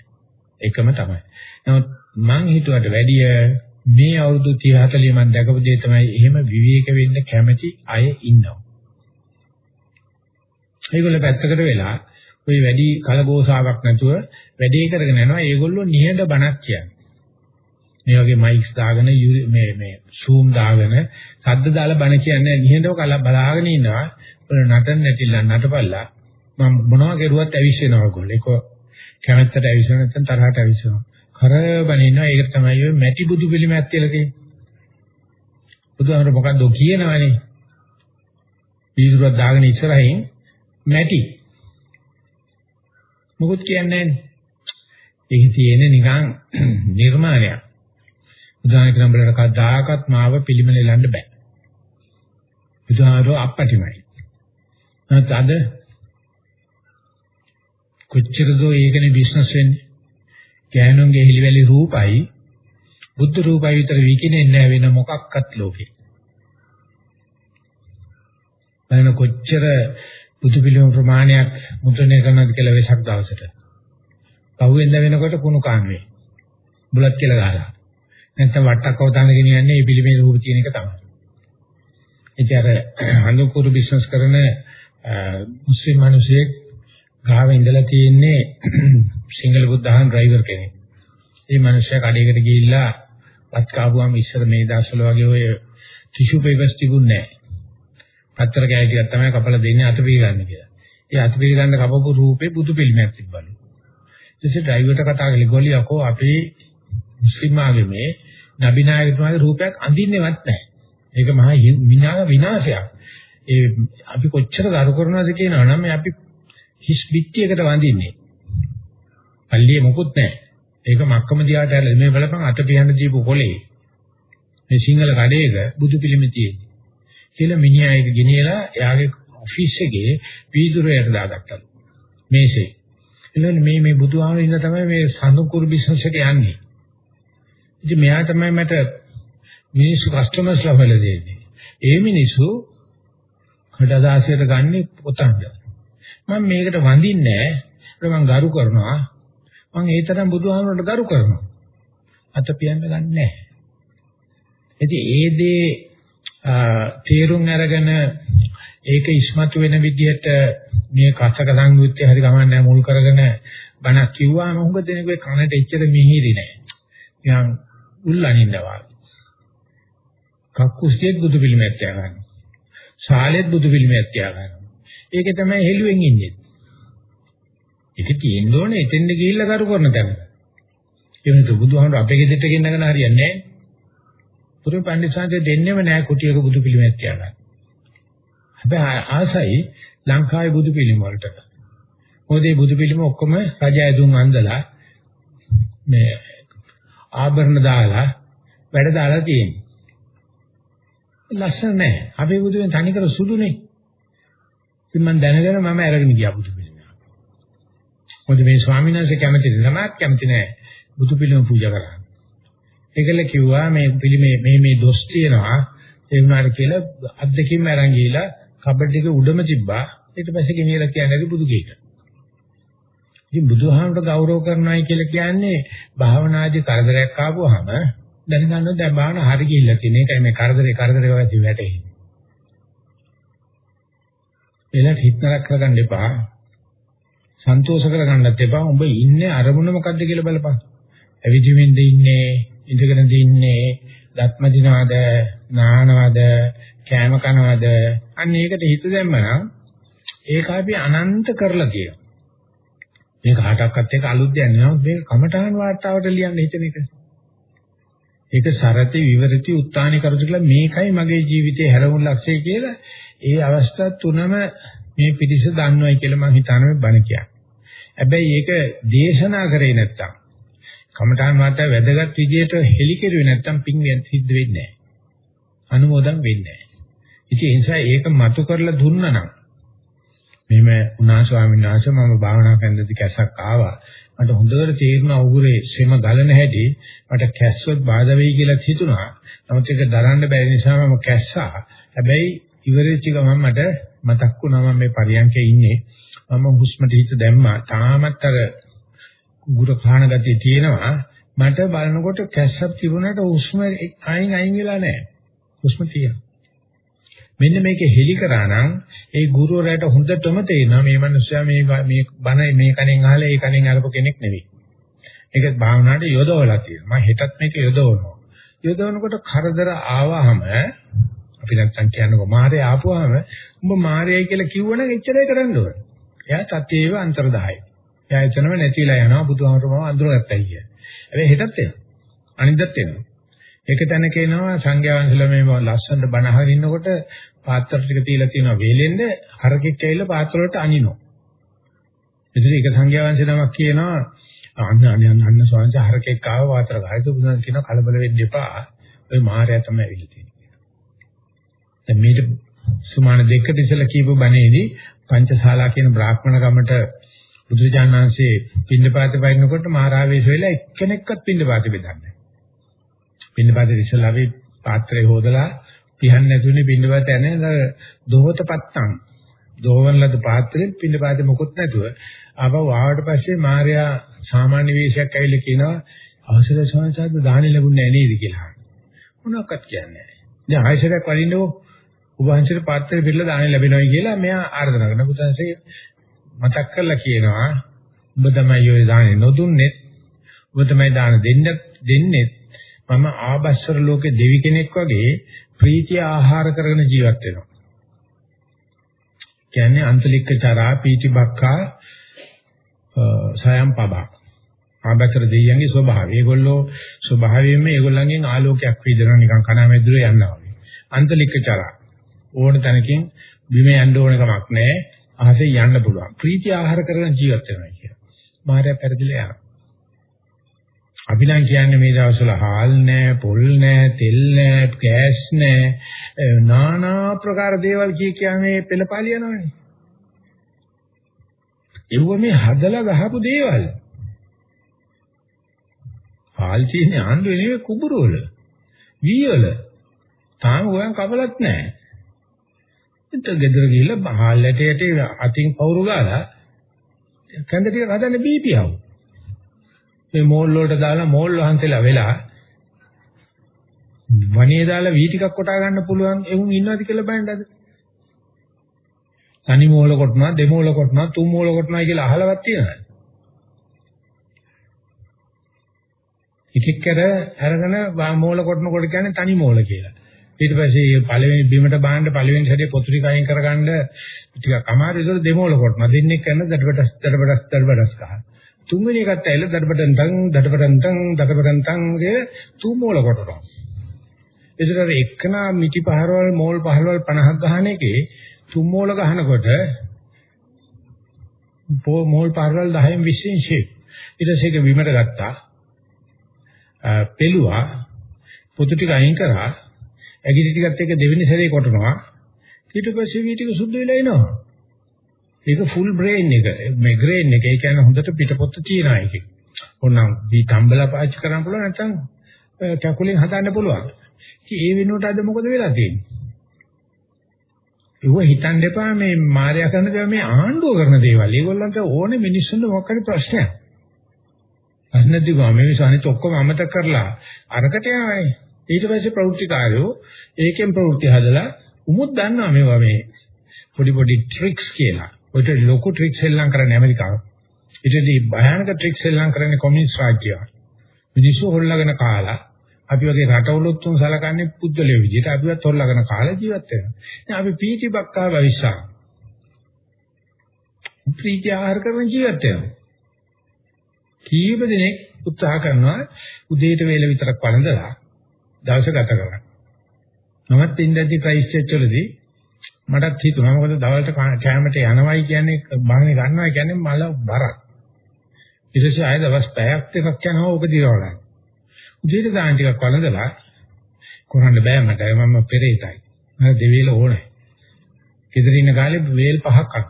එකම තමයි. නමුත් මං හිතුවට වැඩිය මේ අවුරුදු 30 40 මම දැකපු දේ තමයි එහෙම විවේක වෙන්න කැමැති අය ඉන්නවා. ඒගොල්ලෝ පැත්තකට වෙලා ওই වැඩි කලගෝසාවක් නැතුව වැඩේ කරගෙන යනවා. ඒගොල්ලෝ නිහඬ බණක් කියන්නේ. මේ වගේ මයික්ස් දාගෙන මේ මේ zoom දාගෙන සද්ද දාලා බණ කියන්නේ නිහඬව කල බලාගෙන ඉන්නවා. නටන්න නැතිල නටපල්ලා. මම මොනවා කරුවත් ඇවිස්සෙනවා ඔයගොල්ලෝ. ඒක කැමැත්තට ඇවිස්සෙන නැත්නම් තරහට ඇවිස්සෙනවා කරබන ඉන්නවා. ඒක තමයි ඔය මැටි බුදු පිළිමයක් කියලා තියෙන්නේ බුදුහාමර මොකද්ද කියනවනේ? පීදුරක් දාගෙන ඉස්සරහින් මැටි. මොකොත් කියන්නේ නැහැ ඒක තියෙන්නේ නිකන් නිර්මාණයක්. උදාහරණ කියන බලන කවදාකවත් මාව පිළිමලෙලන්න බෑ. බුදුහාරෝ අපටිමයි. නැත්නම් අද කොච්චරද ඒකනේ බිස්නස් වෙන්නේ. ගෑනුන්ගේ හිලිවැලි රූපයි බුද්ධ රූපයි විතර විකිනෙන්නේ නැහැ වෙන මොකක්වත් ලෝකේ. බලන කොච්චර බුදු පිළිම ප්‍රමාණයක් මුද්‍රණය කරනවද කියලා වෙසක් දවසට. පහුවෙන්ද වෙනකොට කුණු කාණුවේ. බුලත් කියලා ගහලා. නැත්නම් වට්ටක් අවදාන ගෙනියන්නේ මේ පිළිමේ රූප තියෙන එක තමයි. ඒ අර අනුකූල බිස්නස් කරන මුස්ලිම් මිනිසෙක් ගාව ඉඳලා තියෙන්නේ සිංගල බුද්ධහන් ඩ්‍රයිවර් කෙනෙක්. මේ මිනිස්සයා කඩේකට ගිහිල්ලා වත් කාපුවාම ඉස්සර මේ දවස්වල වගේ ඔය ටිෂු පේපර්ස් තිබුණේ නැහැ. පත්තර කෑලි ටිකක් තමයි කපලා දෙන්නේ අත පිළ ගන්න කියලා. ඒ අත පිළ ගන්න කපපු රූපේ බුදු පිළිමයක් තිබ්බලු. ඊටසේ ඩ්‍රයිවර්ට කතා කළේ ගොලියකෝ අපේ මුස්ලිම් ආගමේ නබිනායකතුමාගේ රූපයක් අඳින්නේවත් නැහැ. ඒක මහා විනාශ විනාශයක්. ඒ අපි කොච්චර කරු කරනවද කියනවා නම් අපි හිස් පිටියකට වඳින්නේ. පල්ලියේ මොකුත් නැහැ. ඒක මක්කම දිහාට ඇරලා මේ බලපන් අත පියන්න දීපු කොලේ. මේ සිංහල කඩේක බුදු පිළිම තියෙන්නේ. කියලා මිනිහා ඒක ගෙනියලා එයාගේ ඔෆිස් එකේ වීදුරයට දාගත්තා. මේසේ. එනෝනේ මේ මේ බුදුහාම ඉන්න තමයි මේ සඳුකුරු බිස්නස් එකට යන්නේ. ඉතින් මෙයා තමයි මට මිනිස්සු කස්ටමර්ස්ලා හොයලා දෙන්නේ. ඒ මිනිස්සු කඩදාසියට ගන්නේ පොතන්ද. මම මේකට වඳින්නේ නැහැ. මම ගරු කරනවා. මම ඒ තරම් බුදුහාමරට ගරු කරනවා. අත පියන්න ගන්නෑ. ඉතින් ඒ දේ තේරුම් අරගෙන ඒක ඉස්මතු වෙන විදිහට මේ කසක සංයුත්තේ හරි ගමන්නේ මුල් කරගෙන බණක් කිව්වාම හුඟ දෙනෙකුගේ කනට එච්චර මිහිරි නෑ. නිකන් උල්ලනින්නවා. කක්කුස්තියෙත් බුදු පිළිමයක් තියාගන්න. ශාලෙත් බුදු පිළිමයක් තියාගන්න. ඒකේ තමයි හෙළුවෙන් ඉන්නේ. ඒක තියෙන්න ඕනේ එතෙන්ද ගිහිල්ලා කරු කරන තැන. ඒ වෙනතු බුදුහාමුදුර අපේ ගෙදරට ගෙන්නගෙන හරියන්නේ නැහැ. පුරු පඬිස්සන්ට දෙන්නෙම නැහැ කුටියක බුදු පිළිමයක් තියාගන්න. හැබැයි ආසයි ලංකාවේ බුදු පිළිම වලට. මොකද මේ බුදු පිළිම ඔක්කොම රජ ඇදුම් අන්දලා මේ ආභරණ දාලා වැඩ දාලා තියෙන්නේ. ලස්සන නැහැ. අපේ බුදුන් තනිකර සුදුනේ. ඉතින් මම දැනගෙන මම අරගෙන ගියා බුදු පිළිම. මොකද මේ ස්වාමීන් වහන්සේ කැමති නමක් කැමති නැහැ බුදු පිළිම පූජා කරන්න. ඒකල කිව්වා මේ පිළිමේ මේ මේ දොස් තියනවා ඒ වුණාට කියලා අද්දකින්ම අරන් ගිහිලා කබඩ් එක උඩම තිබ්බා ඊට පස්සේ ගෙනියලා කියන්නේ බුදු ගේක. ඉතින් බුදුහාමට ගෞරව කරනවායි කියලා කියන්නේ භාවනාදී කරදරයක් ආවොහම දැනගන්න දැන් භාවන හරි ගිහිල්ලා තියෙන එකයි මේ කරදරේ කරදරේ වගේ වැටෙන්නේ. එලක් හිතනක් කරගන්න එපා. සන්තෝෂ කරගන්නත් එපා. උඹ ඉන්නේ අරමුණ මොකද්ද කියලා බලපන්. ඇවිදිමින්ද ඉන්නේ, ඉඳගෙනද ඉන්නේ, දත්ම දිනවද, නානවද, කෑම කනවද? අන්න ඒකට හිත දැම්මනම් ඒක අපි අනන්ත කරලා තියෙනවා. මේ කාටවත් එක අලුත් දෙයක් නෙවෙයි. මේක කමඨාන් වාර්තාවට ලියන්න හිතන එක. ඒක සරති විවරති උත්තානි කරුතු කියලා මේකයි මගේ ජීවිතේ හැරවුණු ලක්ෂය කියලා ඒ අවස්ථා තුනම මේ පිටිස දන්නවයි කියලා මම හිතනවා බණ කියන්නේ. හැබැයි ඒක දේශනා කරේ නැත්තම් කමඨාන් වාර්තා වැදගත් විදියට හෙලි කෙරුවේ නැත්තම් පිං සිද්ධ වෙන්නේ නැහැ. අනුමෝදන් වෙන්නේ නැහැ. ඉතින් ඒ නිසා ඒක මතු කරලා දුන්නා නම් මෙහෙම උනා ස්වාමීන් වහන්සේ මම භාවනා කරනදී කැසක් ආවා. මට හොඳට තේරුණා උගුරේ ශ්‍රම ගලන හැටි මට කැස්සොත් බාධා වෙයි කියලා හිතුණා. නමුත් ඒක දරන්න බැරි නිසා මම කැස්සා. හැබැයි ඉවරෙච්ච ගමන් මට මතක් වුණා මම මේ පරියන්කේ ඉන්නේ. මම හුස්මට හිත දැම්මා. තාමත් අර උගුර කහන ගතිය තියෙනවා. මට බලනකොට කැස්සක් තිබුණාට හුස්ම අයින් අයින් වෙලා නැහැ. හුස්ම තියෙනවා. මෙන්න මේක හෙලි කරා නම් ඒ ගුරුවරයාට හොඳටම තේරෙනවා මේ මිනිස්සයා මේ මේ බණ මේ කණෙන් අහලා ඒ කණෙන් අරපු කෙනෙක් නෙවෙයි. ඒක භාවනාවට යොදවලා තියෙනවා. මම හෙටත් මේක යොදවනවා. යොදවනකොට කරදර ආවහම අපි නැත්තම් කියන්නකෝ මාරේ ආපුවාම උඹ මාරේයි කියලා කිව්වනම් එච්චරයි කරන්න ඕනේ. එයා තත්ේව අන්තර්දායයි. එයා එතනම නැතිලා යනවා බුදුහාමරම අඳුරගත්තයි කිය. හැබැයි හෙටත් එනවා. අනිද්දත් එනවා. එක තැනක එනවා සංඝයා වහන්සේලා මේ ලස්සනට බණ අහගෙන ඉන්නකොට පාත්‍ර ටික තියලා තියෙනවා වේලෙන්න හරකෙක් ඇවිල්ලා පාත්‍ර වලට අනිනවා. ඉතින් ඒක සංඝයා වහන්සේ නමක් කියනවා අන්න අන්න අන්න ස්වාමීන් හරකෙක් ආව පාත්‍ර ගහයිතු බුදුන් කියන කලබල වෙන්න එපා. ඔය මායя තමයි ඇවිල්ලා තියෙන්නේ. දැන් මේක සුමාන දෙකට ඉසලා කියපු බණේදී පංචශාලා කියන බ්‍රාහ්මණ ගමට බුදුජානනාංශයේ පින්නපාත වයින්නකොට මහරාවේශ වෙලා එක්කෙනෙක්වත් පින්නපාත බෙදන්නේ පින්නපාතේ ඉස්සලා අපි පාත්‍රය හොදලා පිහන්න නැතුනේ පින්නපාත යන්නේ දොහොත පත්තම් දෝවන ලද පාත්‍රෙ පින්නපාතේ මොකුත් නැතුව ආපහු ආවට පස්සේ මාර්යා සාමාන්‍ය වේශයක් ඇවිල්ලා කියනවා අවසර සංසාරද දාහනෙ ලැබුණේ නැහැ නේද කියලා. මොනවක්වත් කියන්නේ නැහැ. දැන් ආයශරයක් වඩින්නකො උභාංශයට පාත්‍රය පිළිලා දාහනෙ ලැබෙනවයි කියලා මෙයා ආර්දනා කරනවා. බුදුන්සේ මතක් කරලා කියනවා ඔබ තමයි ඔය දාහනෙ නොදුන්නේ ඔබ තමයි දාන දෙන්න දෙන්නේ මම ආබස්සර ලෝකේ දෙවි කෙනෙක් වගේ ප්‍රීතිය ආහාර කරගෙන ජීවත් වෙනවා. කියන්නේ අන්තලික්ක චරා පීති බක්කා සයම් පබා. ආබතර දෙයියන්ගේ ස්වභාවය. ඒගොල්ලෝ ස්වභාවයෙන්ම ඒගොල්ලන්ගෙන් ආලෝකයක් විදිනවා නිකන් කණමැදුරේ යනවා වගේ. අන්තලිකචර ඕන තැනකින් බිම යන්න ඕන කමක් නැහැ. අහසේ යන්න පුළුවන්. ප්‍රීති ආහාර කරගෙන ජීවත් වෙනවා කියලා. මායя පෙරදිලා යනවා. අපි නම් කියන්නේ මේ දවස්වල හාල් නැහැ, පොල් නැහැ, තෙල් නැහැ, ගෑස් නැහැ, নানা ප්‍රකාර දේවල් කිය කියන්නේ පෙළපාලි යනවනේ. ඒව මේ හදලා ගහපු දේවල්. හාල් තියෙන්නේ ආණ්ඩුවේ නෙවෙයි කුඹුරු වල. වී වල. තාම ගෝයන් කවලත් නැහැ. එතකොට ගෙදර ගිහිල්ලා හාල් ඇටයට අතින් පවුරු ගාලා කන්ද ටික හදන්න බීපියව. මේ මෝල් වලට දාලා මෝල් වහන්සේලා වෙලා වනේ දාලා වී ටිකක් කොටා ගන්න පුළුවන් එවුන් ඉන්නවද කියලා බලන්නද? තනි මෝල කොටනවා, දෙමෝල කොටනවා, තුන් මෝල කොටනවා කියලා අහලවත් තියෙනවද? එකෙක් කර අරගෙන මෝල කොටනකොට කියන්නේ තනි මෝල කියලා. ඊට පස්සේ පළවෙනි බිමට බාන්න පළවෙනි සැරේ පොතු ටික අයින් කරගන්න ටිකක් අමාරු ඒක දෙමෝල කොටනවා. දෙන්නේ කරන දඩබඩස් දඩබඩස් දඩබඩස් කහ. තුන්වෙනි එකත් ඇවිල්ලා දඩබඩන් තන් දඩබඩන් තන් දඩබඩන් තන් ගේ තුන් මෝල කොටනවා. ඒතර එක්කනා මිටි පහරවල් මෝල් පහරවල් 50ක් ගහන එකේ තුන් මෝල ගහනකොට මෝල් පහරවල් 10න් 20න් ෂේප්. ඊට පස්සේ ඒක බිමට ගත්තා. පෙළුවා පොතු ටික අයින් කරා ඇගිලි ටිකත් එක්ක දෙවෙනි සැරේ කොටනවා ඊට පස්සේ වී ටික සුද්ධ වෙලා එනවා ඒක ෆුල් බ්‍රේන් එක මේ ග්‍රේන් එක ඒ කියන්නේ හොඳට පිටපොත්ත තියනා එකේ ඕනම් වී තම්බලා පාවිච්චි කරන්න පුළුවන් නැත්නම් කැකුලෙන් හදන්න පුළුවන් ඉතින් ඒ වෙනුවට අද මොකද වෙලා තියෙන්නේ ඒව හිතන්න එපා මේ මායя කරන දේ මේ ආණ්ඩුව කරන දේවල්. ඒගොල්ලන්ට ඕනේ මිනිස්සුන්ට මොකක් හරි ප්‍රශ්නයක්. ප්‍රශ්න දිගම මේ විශ්වානිත ඔක්කොම අමතක කරලා අරකට යනවානේ. ඊට පස්සේ ප්‍රවෘත්තිකාරයෝ ඒකෙන් ප්‍රවෘත්ති හදලා උමුත් දන්නවා මේවා මේ පොඩි පොඩි ට්‍රික්ස් කියලා. ඔය ලොකු ට්‍රික්ස් එල්ලම් කරන්නේ ඇමරිකාව. ඊටදී භයානක ට්‍රික්ස් එල්ලම් කරන්නේ කොමියුනිස්ට් රාජ්‍යය. මිනිස්සු හොල්ලාගෙන කාලා අපි වගේ රටවලුත් තුන් සලකන්නේ පුද්ගලයෝ විදිහට අපිවත් හොල්ලාගෙන කාලා ජීවත් වෙනවා. දැන් අපි පීචි බක්කා භවිෂා. ප්‍රීති ආහාර කරන ජීවත් වෙනවා. කීප දිනක් උත්සාහ කරනවා උදේට වේල විතරක් වළඳලා දවස ගත කරන්න. නමුත් ඉන්දදී ක්‍රයිස්ට් චර්ච් වලදී මටත් හිතුණා මොකද දවල්ට කැමරට යනවයි කියන්නේ බාහනේ ගන්නවා කියන්නේ මල බරක්. ඊටසේ ආය දවස් පැයක් දෙකක් යනවා ඕක දිරවලා. උදේට දාන ටිකක් වළඳලා කරන්න බෑ මට මම පෙරේතයි. මම දෙවියල ඕනේ. ගෙදර ඉන්න කාලේ වේල් පහක් අත්.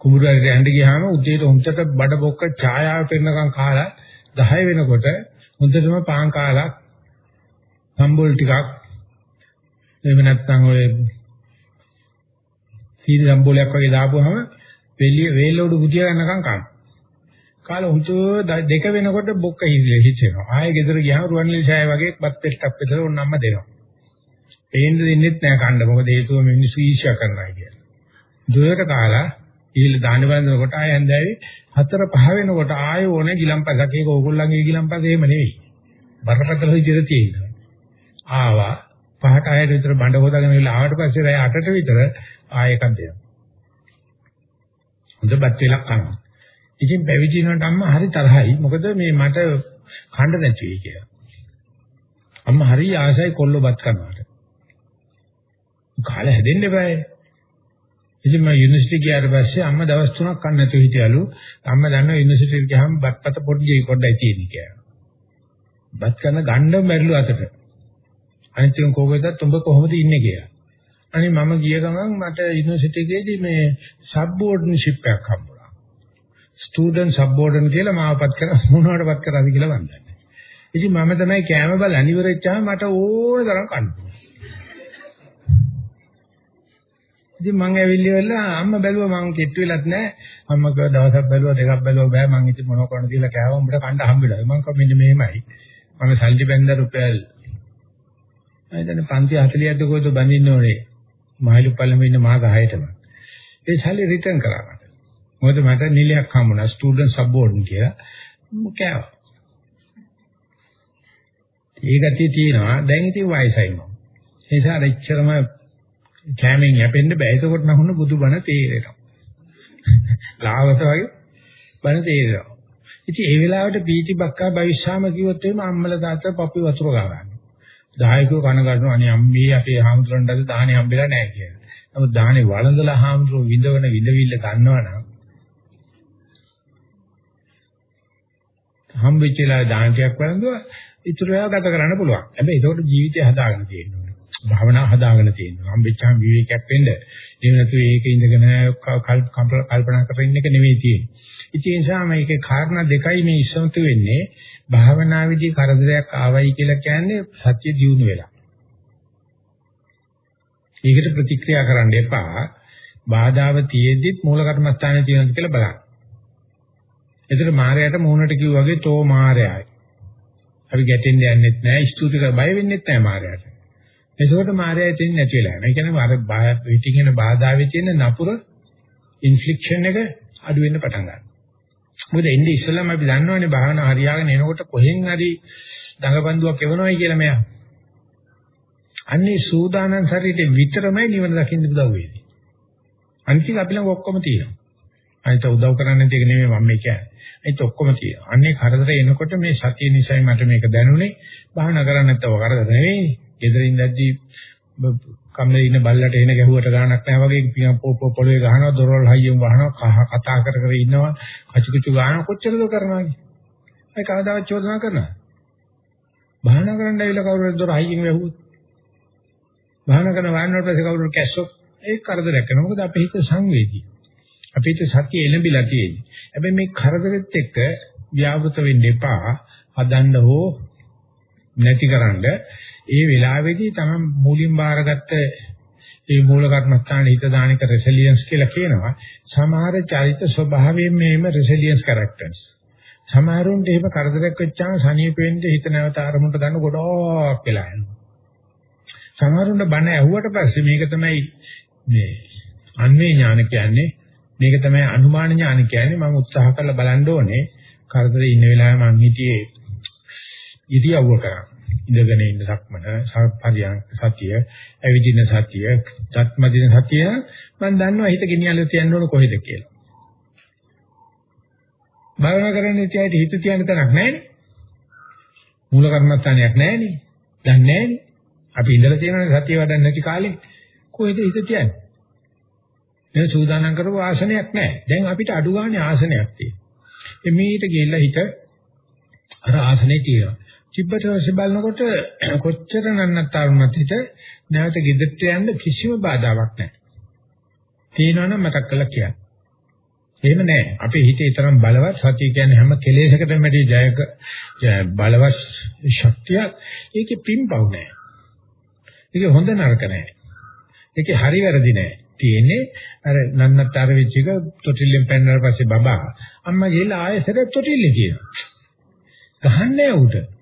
කුඹුරු හරියට යන්න ගියාම උදේට හොන්දට බඩ බොක්ක ඡායාව පෙන්නකම් කාලා 10 වෙනකොට හොඳටම පාන් කාලා සම්බෝල් ටිකක් එහෙම නැත්නම් ඔය සීනි සම්බෝලයක් වගේ දාපුවාම වෙලිය වේලෝඩු බුදිය ගන්නකම් කන. කාලා උන්ට දෙක වෙනකොට බොක්ක හිල්ලේ හිචෙනවා. ආයෙ ගෙදර ගියාම රුවන්වැලි ඡාය වගේ බත් පෙට්ටක් විතර ඕන අම්ම දෙනවා. පේන්න දෙන්නෙත් නෑ කන්න. මොකද හේතුව මිනිස්සු ඊර්ෂ්‍යා කරනවා කියලා. දුරට කාලා ඉහිල දාන බලනකොට ආය හන්දෑවේ හතර පහ වෙනකොට ආය ඕනේ ගිලම්පසක් ඒක ඕගොල්ලන්ගේ ගිලම්පස එහෙම නෙවෙයි. බරපතල විදිහට තියෙනවා. ආවා පහට ආයෙත් විතර බඬ හොදාගෙන ඉල්ල ආවට පස්සේ රෑ 8ට විතර ආයෙ එකක් දෙනවා. හොඳ බත් වේලක් කනවා. ඉතින් පැවිදි වෙනකොට අම්මා හරි තරහයි. මොකද මේ මට කන්න නැති වෙයි කියලා. අම්මා හරි ආසයි කොල්ල බත් කනවාට. කාලේ හැදෙන්න බෑ. ඉතින් මම යුනිවර්සිටි ගියාට පස්සේ අම්මා දවස් තුනක් කන්න නැතුව හිටියලු. අම්මා දන්නවා යුනිවර්සිටියට ගියාම බත්පත පොඩි ජී පොඩ්ඩයි තියෙන්නේ කියලා. බත් කන ගන්න බැරිලු අතට. අනිත් එක කෝකෙදත් උඹ කොහොමද ඉන්නේ කියලා. අනේ මම ගිය ගමන් මට යුනිවර්සිටි එකේදී මේ සබ්බෝඩිනේෂිප් එකක් හම්බුණා. ස්ටුඩන්ට් සබ්බෝඩන් කියලා මාවපත් කර මොනවටපත් කරාද කියලා මන් දන්නේ. ඉතින් මම තමයි කැම බල අනිවරෙච්චාම මට ඕන තරම් කන්න. ඉතින් මං ඇවිල්ලි වෙලා අම්මා බැලුවා මං කිට්ටු වෙලත් නැහැ. අම්මා කිව්වා දවසක් බැලුවා දෙකක් බැලුවා බෑ මං ඉතින් මොන කරන්නද කියලා කෑවා උඹට කන්න හම්බෙලා. මං කිව්වා මෙන්න මෙහෙමයි. මම සල්ලි බැන්ද රුපියල් මම දැන් පන්ති 40ක්ද කොහෙද බඳින්න ඕනේ. මහලු පල්ලෙම ඉන්න මාස 6ටම. ඒ සල්ලි රිටර්න් කරා මට. මොකද මට නිලයක් හම්බුණා ස්ටුඩන්ට් සබ්බෝඩන් කියලා. කෑවා. ඒ ගතිය තියෙනවා. දැන් ඉතින් වයසයි මම. ඒ නිසා එච්චරම කැමෙන් යැපෙන්න බෑ. ඒකකොට නහුන බුදුබණ තේරෙනවා. ලාවත වගේ බණ තේරෙනවා. ඉතින් ඒ වෙලාවට පීටි බක්කා භවිෂාම කිව්වොත් එහෙම අම්මල තාත්තා පපි වතුර ගාගන්න. දායකයෝ කනගාටු අනේ අම්මේ අපේ හාමුදුරන්ට අද දාහනේ හම්බෙලා නැහැ කියලා. නමුත් දාහනේ වළඳලා හාමුදුරුවෝ විඳවන විඳවිල්ල ගන්නවනම් හම්බෙච්චලා දානටියක් වළඳුවා ඉතුරු ඒවා ගත කරන්න පුළුවන්. හැබැයි ඒකට ජීවිතය හදාගෙන තියෙන්න ඕනේ. භාවනා හදාගෙන තියෙනවා. හම්බෙච්චාම විවේකයක් වෙන්න. එහෙම නැතු ඒක ඉඳගෙන කල්පනා කරගෙන ඉන්න එක නෙවෙයි තියෙන්නේ. ඉතින් ඒ නිසා මේකේ කාරණා දෙකයි මේ ඉස්සමතු වෙන්නේ. භාවනා විදි කරදරයක් ආවයි කියලා කියන්නේ සත්‍ය දියුණු වෙලා. ඒකට ප්‍රතික්‍රියා කරන්න එපා. බාධාව තියෙද්දිත් මූල කර්මස්ථානයේ තියෙනවද කියලා බලන්න. එතකොට මායයට මූණට කිව්වා වගේ තෝ මායයයි. අපි ගැටෙන්න යන්නෙත් නැහැ, ස්තුති කර බය වෙන්නෙත් නැහැ මායයට. එතකොට මායය තියෙන්නේ නැති වෙලා යනවා. ඒ කියන්නේ අර පිටින් එන බාධාවේ තියෙන නපුර ඉන්ෆ්ලික්ෂන් එක අඩු වෙන්න පටන් ගන්නවා. මොකද එන්නේ ඉස්සෙල්ලාම අපි දන්නවනේ භාවනා හරියාගෙන එනකොට කොහෙන් හරි දඟබන්දුවක් එවනවයි කියලා මෙයා. අන්නේ සූදානම් ශරීරයෙන් විතරමයි නිවන දකින්න උදව් වෙන්නේ. අනිත් අපි ළඟ ඔක්කොම තියෙනවා. අනිත් උදව් කරන්නේ නැති එක නෙමෙයි මම මේ කියන්නේ. අනිත් ඔක්කොම තියෙනවා. අන්නේ කරදර එනකොට මේ සතිය නිසායි මට මේක දැනුනේ. භාවනා කරන්නේ නැත්තව කරදර නෙවෙයි. ගෙදරින් දැද්දි කම්මලේ ඉන්න බල්ලට එන ගැහුවට ගානක් නැහැ වගේ පොළවේ ගහනවා දොරවල් හයියෙන් වහනවා කතා කර කර ඉන්නවා කචු කිචු ගාන කොච්චරද කරනවානේ. ඒ කවදාවත් චෝදනා කරනවා. භාවනා කරන්න ඇවිල්ලා කවුරුහරි දොර හයියෙන් වැහුවොත් භාවනා කරන වාහනවල පස්සේ කවුරු කැස්සොත් ඒක කරදරයක් කරනවා. මොකද අපේ හිත සංවේදී. අපේ හිත සතිය එළඹිලා තියෙන්නේ. හැබැයි මේ කරදරෙත් එක්ක ව්‍යාවෘත වෙන්න එපා. හදන්න හෝ නැතිකරන්න ඒ වෙලාවේදී තමයි මූලින් බාරගත්ත ඒ මූල කර්මස්ථාන හිත දානික රෙසිලියන්ස් කියලා කියනවා. සමහර චරිත ස්වභාවයෙන් මේම රෙසිලියන්ස් කැරක්ටර්ස්. සමහරුන්ට එහෙම කරදරයක් වෙච්චාම සනීප වෙන්න හිත නැවත අරමුණට ගන්න ගොඩක් වෙලා යනවා. සමහරුන්ට බණ ඇහුවට පස්සේ මේක තමයි මේ අන්වේ ඥාන කියන්නේ මේක තමයි අනුමාන ඥාන කියන්නේ මම උත්සාහ කරලා බලන්න ඕනේ කරදරේ ඉන්න වෙලාවේ මං හිතියේ ඉතියව්ව කරා ඉඳගෙන ඉන්න සක්මන පරියන් සතිය ඇවිදින සතිය ධත්මදින සතිය මම දන්නවා හිත ගෙනියලා තියන්න ඕන කොහෙද කියලා භාවනා කරන්නේ තියයිට හිත තියන්න තැනක් නැහැ මූල කර්මස්ථානයක් නැහැ නේ දන්නේ නැහැ අපි ඉඳලා තියෙනනේ සතිය වඩන්නේ නැති කාලේ කොහෙද හිත තියන්නේ? දැන් සූදානම් කරපු ආසනයක් නැහැ. දැන් අපිට අඩු ගානේ ආසනයක් තියෙනවා. එමෙහිට ගිහිල්ලා හිත අර ආසනේ තියෙනවා. තිබ්බට පස්සේ බලනකොට කොච්චර නන්නතරුණත් හිත නැවත ගෙදරට යන්න කිසිම බාධාවක් නැහැ. තියෙනවනම් මතක් කරලා කියන්න. එහෙම නැහැ. අපේ හිතේ තරම් බලවත් සතිය කියන්නේ හැම කෙලෙසකටම වැඩි ජයක බලවත් ශක්තියක්. ඒකේ පින්පව් නැහැ. ඒක හොඳ නරක නැහැ. ඒකේ හරි වැරදි නැහැ. තියෙන්නේ අර නන්නතර වෙච්ච එක තොටිල්ලෙන් පැනනට පස්සේ බබා අම්මා ගිහලා ආයෙසර තොටිල්ලේ කියනවා. ගහන්නේ උට.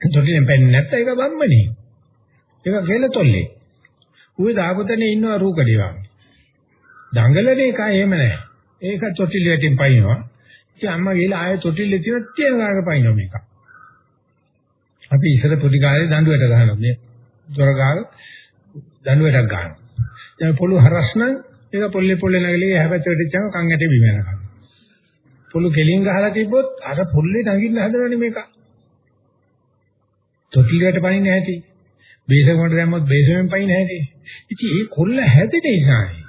තොටිල්ලෙන් පැන්නේ නැත්නම් ඒක බම්මනේ. ඒක ගෙල තොල්ලේ. ඌේ දාපතනේ ඉන්නවා රූකඩේ වගේ. දඟලන එක එහෙම නැහැ. ඒක තොටිල්ල වටින් පයින්නවා. ඉතින් අම්මා ගිහලා ආයෙ තොටිල්ලේ තියෙන තියන ගානක පයින්නවා මේක. අපි ඉස්සර පොඩි කාලේ දඬුවට ගහනවා. මේ දොර ගාව දඬුවටක් ගන්නවා. දැන් පොළු හරස් නම් ඒක පොල්ලේ පොල්ලේ නැගලේ හැපැත්ත වෙටිච්චම කන් ඇටේ බිම යනවා. පොළු කෙලින් ගහලා තිබ්බොත් අර පොල්ලේ නගින්න හදනවනේ මේක. තොටිලියට පනින්න ඇති. බේසමකට දැම්මොත් බේසමෙන් පනින්න ඇති. ඉතින් ඒ කොල්ල හැදෙන නිසානේ.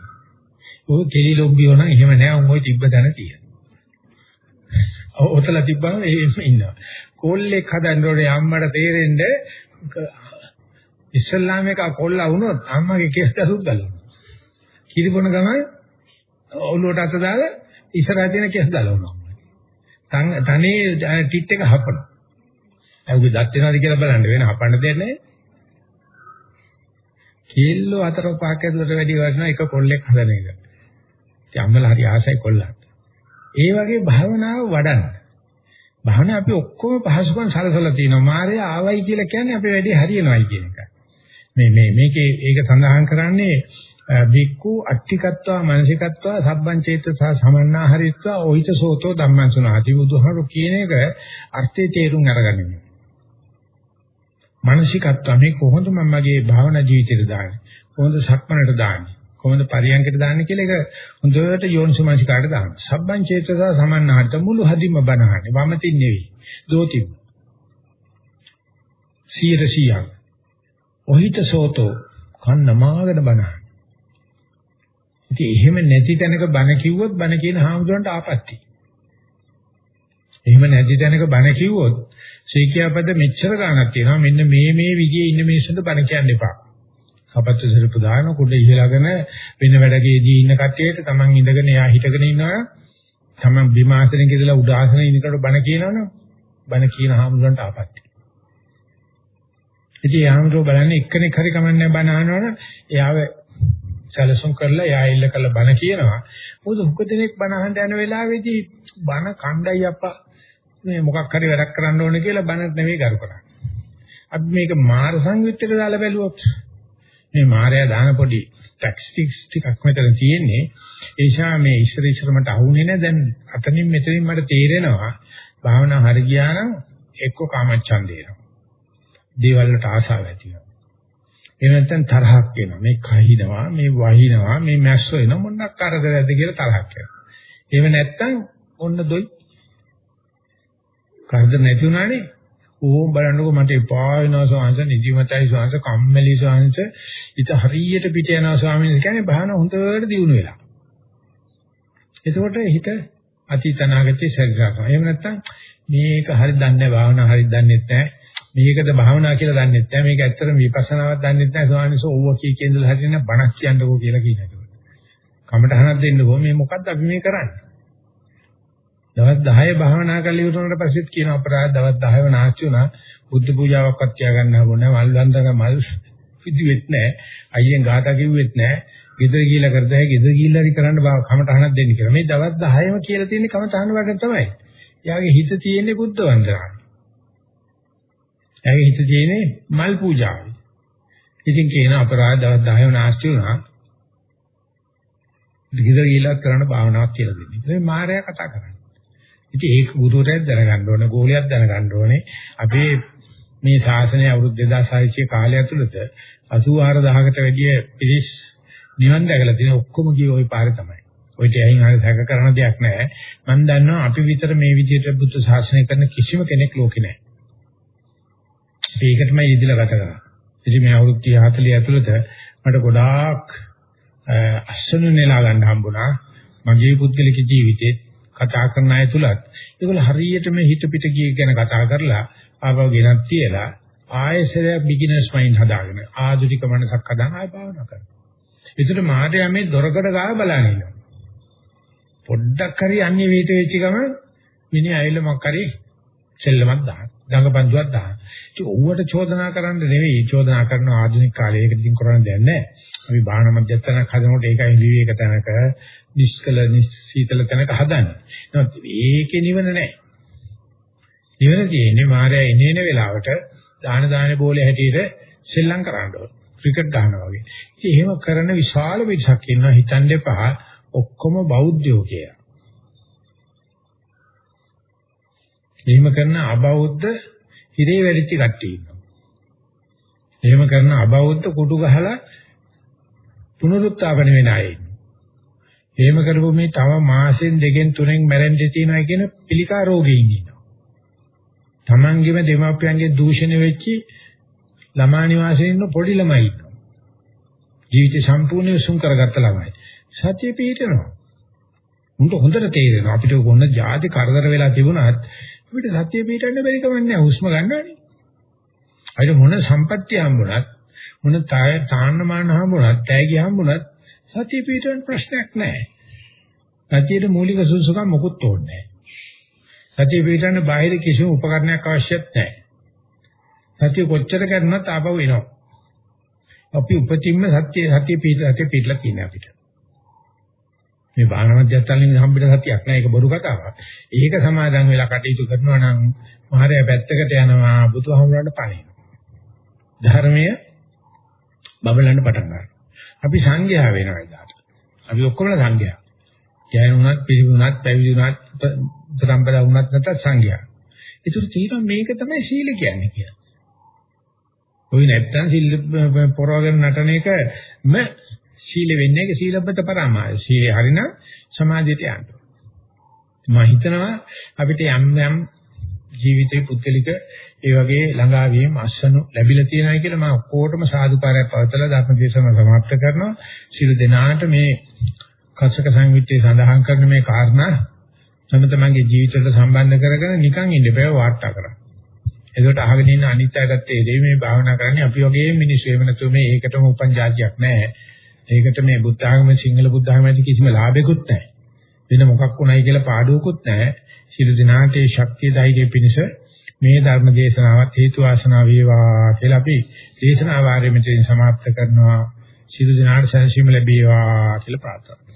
ඔය කෙලි ලොබ්බියෝ නම් එහෙම නෑ උන් ওই තිබ්බ දන තියෙන. ඔතල තිබ්බම එහෙම ඉන්නවා. කොල්ලෙක් හදන්න ඕනේ අම්මට තේරෙන්නේ ඉස්ලාම එක කොල්ලා වුණොත් අම්මගේ කෙස් දසුත් ගලවනවා. කිරිපොන ගමන් ඔළුවට අත දාලා ඉස්සරහ තියෙන කෙස් ගලවනවා. තන් තනේ ටිට් එක හපනවා. ඇහුගේ දත් වෙනවද කියලා බලන්න වෙන හපන්න දෙයක් නැහැ. කිල්ලෝ හතර පහක් ඇතුළට වැඩි වටිනා එක කොල්ලෙක් හදන එක. ඉතින් අම්මලා හරි ආසයි කොල්ලන්ට. ඒ වගේ භාවනාව වඩන්න. භාවනාව අපි ඔක්කොම පහසුකම් සලසලා තිනවා. මායя ආවයි කියලා කියන්නේ අපේ වැඩේ හරියනවායි කියන එකයි. මේ මේ මේකේ ඒක සඳහන් කරන්නේ බික්කු අට්ටිකත්වා මානසිකත්වා සබ්බං චේත සහ සමන්නාහරිත්වා ඔහිත සෝතෝ ධම්මං සුනාති බුදුහරු කියන එක අර්ථය තේරුම් අරගන්න. මානසිකත්වා මේ කොහොමද මම මගේ භාවනා ජීවිතේට දාන්නේ? කොහොමද සක්මනට දාන්නේ? කොහොමද පරියන්කට දාන්නේ කියලා ඒක හොඳට යෝනිසමංසිකාට දාන්න. සබ්බං චේතසා සමන්නාට මුළු හදින්ම බනහන්නේ. වමතින් නෙවෙයි. දෝතින්. 100 ඔහිත සෝතෝ කන්න මාගෙන බනහන. ඉතින් එහෙම නැති තැනක බන කිව්වොත් බන කියන හාමුදුරන්ට ආපත්‍ති. එහෙම නැති තැනක බන කිව්වොත් ශ්‍රීකියාපද මෙච්චර ගාණක් තියෙනවා මෙන්න මේ මේ විදිහේ ඉන්න මිනිස්සුන්ට බන කියන්න එපා. සපත්තු සිරපු දාන කුඩ ඉහළගෙන වෙන වැඩකේදී ඉන්න කට්ටියට Taman ඉඳගෙන එයා හිටගෙන ඉන්නවා Taman බිමාසනෙක ඉඳලා උඩාසනෙ ඉන්නකොට බණ කියනවනේ බණ කියන හාමුදුරන්ට ආපත්‍ය. ඉතින් යාමරෝ බලන්නේ එක්කෙනෙක් හරි කමන්නේ බණ අහනවනේ එයාව සැලසුම් කරලා එයා ඉල්ල කරලා බණ කියනවා. මොකද හුක දෙනෙක් බණ අහන්න යන වෙලාවේදී බණ කණ්ඩායි අප්පා මේ මොකක් හරි වැඩක් කරන්න ඕනේ කියලා බණ නෙවෙයි කරු කරන්නේ. අපි මේක මාර සංයුත්තේට දාලා බැලුවොත් මේ මායя දාන පොඩි ටැක්ස්ටික්ස් ටිකක් මෙතන තියෙන්නේ. ඒ නිසා මේ ඉස්සර ඉස්සර මට අහුනේ නැහැ දැන් අතනින් මෙතනින් මට තේරෙනවා භාවනා හරි ගියා නම් එක්ක කාමච්ඡන්දේ එනවා. දේවල් වලට ආසාව ඇති වෙනවා. එහෙම නැත්නම් තරහක් එනවා. මේ කහිනවා මේ වහිනවා මේ මැස්සෝ එන මොනක් කරදරයක්ද කියලා තරහක් එනවා. එහෙම නැත්නම් ඔන්න දොයි කරදර නැති වුණානේ ඕම් බලන්නකෝ මට එපා වෙනවා ස්වාමීන් නිදිමතයි ස්වාමීන් කම්මැලි ස්වාමීන් ඉත හරියට පිට යනවා ස්වාමීන් කියන්නේ භාවන හොඳට දියුණු වෙලා. එතකොට හිත අතීතනාගතේ සැරිසරනවා. එහෙම නැත්නම් මේක හරි දන්නේ නැහැ භාවනා හරි දන්නේ නැහැ. මේකද භාවනා කියලා දන්නේ නැහැ. මේක ඇත්තටම විපස්සනාවක් දන්නේ නැහැ ස්වාමීන් වහන්සේ ඕව කී කියනදලා හරින බණක් කියන්නකෝ කියලා කියනවා. කමට හනක් දෙන්නකෝ මේ මොකද්ද අපි මේ කරන්නේ? දවස් 10 භාවනා කරලා ඉවරනට පස්සෙත් කියන අපරාධ දවස් 10ව නාස්ති වුණා. බුද්ධ පූජාවක්වත් තියාගන්න හම්බුනේ මල් වන්දන මල් පිදුවෙත් නැහැ. අයියෙන් ගාථා කිව්වෙත් නැහැ. ගෙදර ගිහිල්ලා කරදැයි ගෙදර ගිහිල්ලා හරි කරන්න බා කමටහනක් දෙන්න කියලා. මේ දවස් 10ම කියලා තියෙන්නේ කමටහන වගේ තමයි. එයාගේ හිත තියෙන්නේ බුද්ධ වන්දනාවේ. එයාගේ හිත තියෙන්නේ මල් පූජාවේ. ඉතින් කියන අපරාධ දවස් 10ව නාස්ති වුණා. ගෙදර ගිහිල්ලා කරන්න භාවනාවක් කියලා දෙන්නේ. ඒ මායя කතා කරන්නේ. ඉතින් ඒක ගුරුවරයෙක් දැනගන්න ඕන, ගෝලයක් දැනගන්න ඕනේ. අපේ මේ ශාසනය අවුරුදු 2600 කාලය ඇතුළත 84000කට වැඩිය පිරිස් නිවන් දැකලා තියෙන ඔක්කොම ගියේ ওই පාරේ තමයි. ওই දෙයින් හරි සැක කරන දෙයක් නැහැ. මම දන්නවා අපි විතර මේ විදිහට බුද්ධ ශාසනය කරන කිසිම කෙනෙක් ලෝකේ නැහැ. ඒකටම යෙදিলা ගත කරා. ඉතින් මේ අවුරුදු 40 ඇතුළත මට ගොඩාක් අස්සන නෙලා ගන්න හම්බුණා. මගේ පුද්ගලික ජීවිතේ කතා කරන අය තුලත් ඒගොල්ල හරියටම හිත පිට ගිය ගැන කතා කරලා ආවව ගෙනත් තියලා ආයෙසර බිග්ිනර්ස් මයින්ඩ් හදාගෙන ආධුනික මනසක් හදාන ආය භාවනා කරනවා. ඒතර මාර්යා මේ දොරකඩ ගාව බලන ඉන්නවා. පොඩ්ඩක් හරි අන්‍ය වේත වෙච්ච ගම මිනිහ ඇවිල්ලා මොකක් හරි සෙල්ලමක් දාන. දඟපන්දුවක් දාන. ඒක ඌවට චෝදනා කරන්න නෙවෙයි චෝදනා කරන ආධුනික කාලේ ඒකට ඉතින් කරන්න දෙයක් නැහැ. අපි බාහන මධ්‍යස්ථානක් හදනකොට ඒකයි විවේක තැනක නිෂ්කල නිසීතල තැනක හදන්නේ. නමුත් ඒකේ නිවන නැහැ. නිවන තියෙන්නේ මායя එනේන වෙලාවට දාන දාන බෝලේ හැටියට සෙල්ලම් කරන්න ඕන. ක්‍රිකට් ගහනවා වගේ. ඉතින් එහෙම කරන විශාල පිටසක් ඉන්නවා හිතන්න එපා ඔක්කොම බෞද්ධයෝ කියලා. එහෙම කරන අබෞද්ධ හිරේ වැඩිච්ච කට්ටිය ඉන්නවා. එහෙම කරන අබෞද්ධ කුඩු ගහලා පුනරුත්ථාපන වෙන අය ඉන්නවා. එහෙම කරපු මේ තව මාසෙන් දෙකෙන් තුනෙන් මැරෙන්න තියෙනවා කියන පිළිකා රෝගීන් ඉන්නවා. Tamangeම දෙමාපියන්ගේ දූෂණය වෙච්චි ළමා නිවාසයේ ඉන්න පොඩි ළමයි ඉන්නවා. ජීවිත සම්පූර්ණයෙන් සුන් කරගත්ත ළමයි. සත්‍ය පිළිතනවා. උන්ට හොඳට තේරෙනවා අපිට කොන්න ජාති කරදර වෙලා තිබුණත් අපිට සත්‍ය පිළිටන්න බැරි කමක් නැහැ. හුස්ම ගන්නවනේ. අපිට මොන සම්පත්තිය හම්බුණත් මොන තාන්නමාන හම්බුණත්, තෑගි හම්බුණත් සත්‍ය පිළිටන්න ප්‍රශ්නයක් නැහැ. සත්‍යයේ මූලික සුසුකම් මොකුත් ඕනේ නැහැ. සත්‍ය පිළිටන්න බාහිර කිසිම උපකරණයක් අවශ්‍යත් නැහැ. සත්‍ය කොච්චර කරනත් ආපහු එනවා. අපි උපතින්ම සත්‍ය සත්‍ය පිළිට සත්‍ය පිළිట్లా කියන්නේ අපිට. මේ බාහන මධ්‍යස්ථානෙන් හම්බෙන සතියක් නෑ ඒක බොරු කතාවක්. ඒක සමාදන් වෙලා කටයුතු කරනවා නම් මහරයා පැත්තකට යනවා බුදුහාමුදුරන්ට පණිනවා. ධර්මය බබලන්න පටන් ගන්නවා. අපි සංඝයා වෙනවා එදාට. අපි ඔක්කොම සංඝයා. ජයනුණත් පිළිවුණත් පැවිදිුණත් උපසම්පදා වුණත් නැත්නම් සංඝයා. ඒතර තියෙනවා මේක තමයි සීල කියන්නේ කියලා. ඔය නැත්තම් සිල් පොරවගෙන නටන එකම සීල වෙන්නේ ඒක සීලබ්බත පරමාය. සීලය හරිනම් සමාධියට යන්න. මම හිතනවා අපිට යම් යම් ජීවිතේ පුද්ගලික ඒ වගේ ළඟාවීම් අස්සනු ලැබිලා තියෙනවා කියලා මම ඔක්කොටම සාදුකාරයක් පවතලා ධර්මදේශන සමාප්ත කරනවා. සියලු දෙනාට මේ කස්සක සංවිත්තේ සඳහන් කරන මේ කාරණා තම තමන්ගේ ජීවිතයට සම්බන්ධ කරගෙන නිකන් ඉන්න බෑ වාර්තා කරන්න. එතකොට අහගෙන ඉන්න අනිත් අයටත් තේරෙයි මේ භාවනා කරන්නේ අපි වගේ මිනිස්සු එහෙම නැතුව මේ ඒකටම උපන් જાතියක් නැහැ. ඒකට මේ බුද්ධ ආගම සිංහල බුද්ධ ආගම ඇති කිසිම ලාභයක්වත් නැහැ. වෙන මොකක් වුණයි කියලා පාඩුවකුත් නැහැ. සියලු දිනාට ඒ ශක්තිය ධෛර්යය පිණිස මේ ධර්ම දේශනාවත් හේතු ආසනාව වේවා කියලා අපි දේශනා වාරය මෙතනින් સમાપ્ત කරනවා. සියලු දිනාට සැනසීම ලැබේවා කියලා ප්‍රාර්ථනා කරනවා.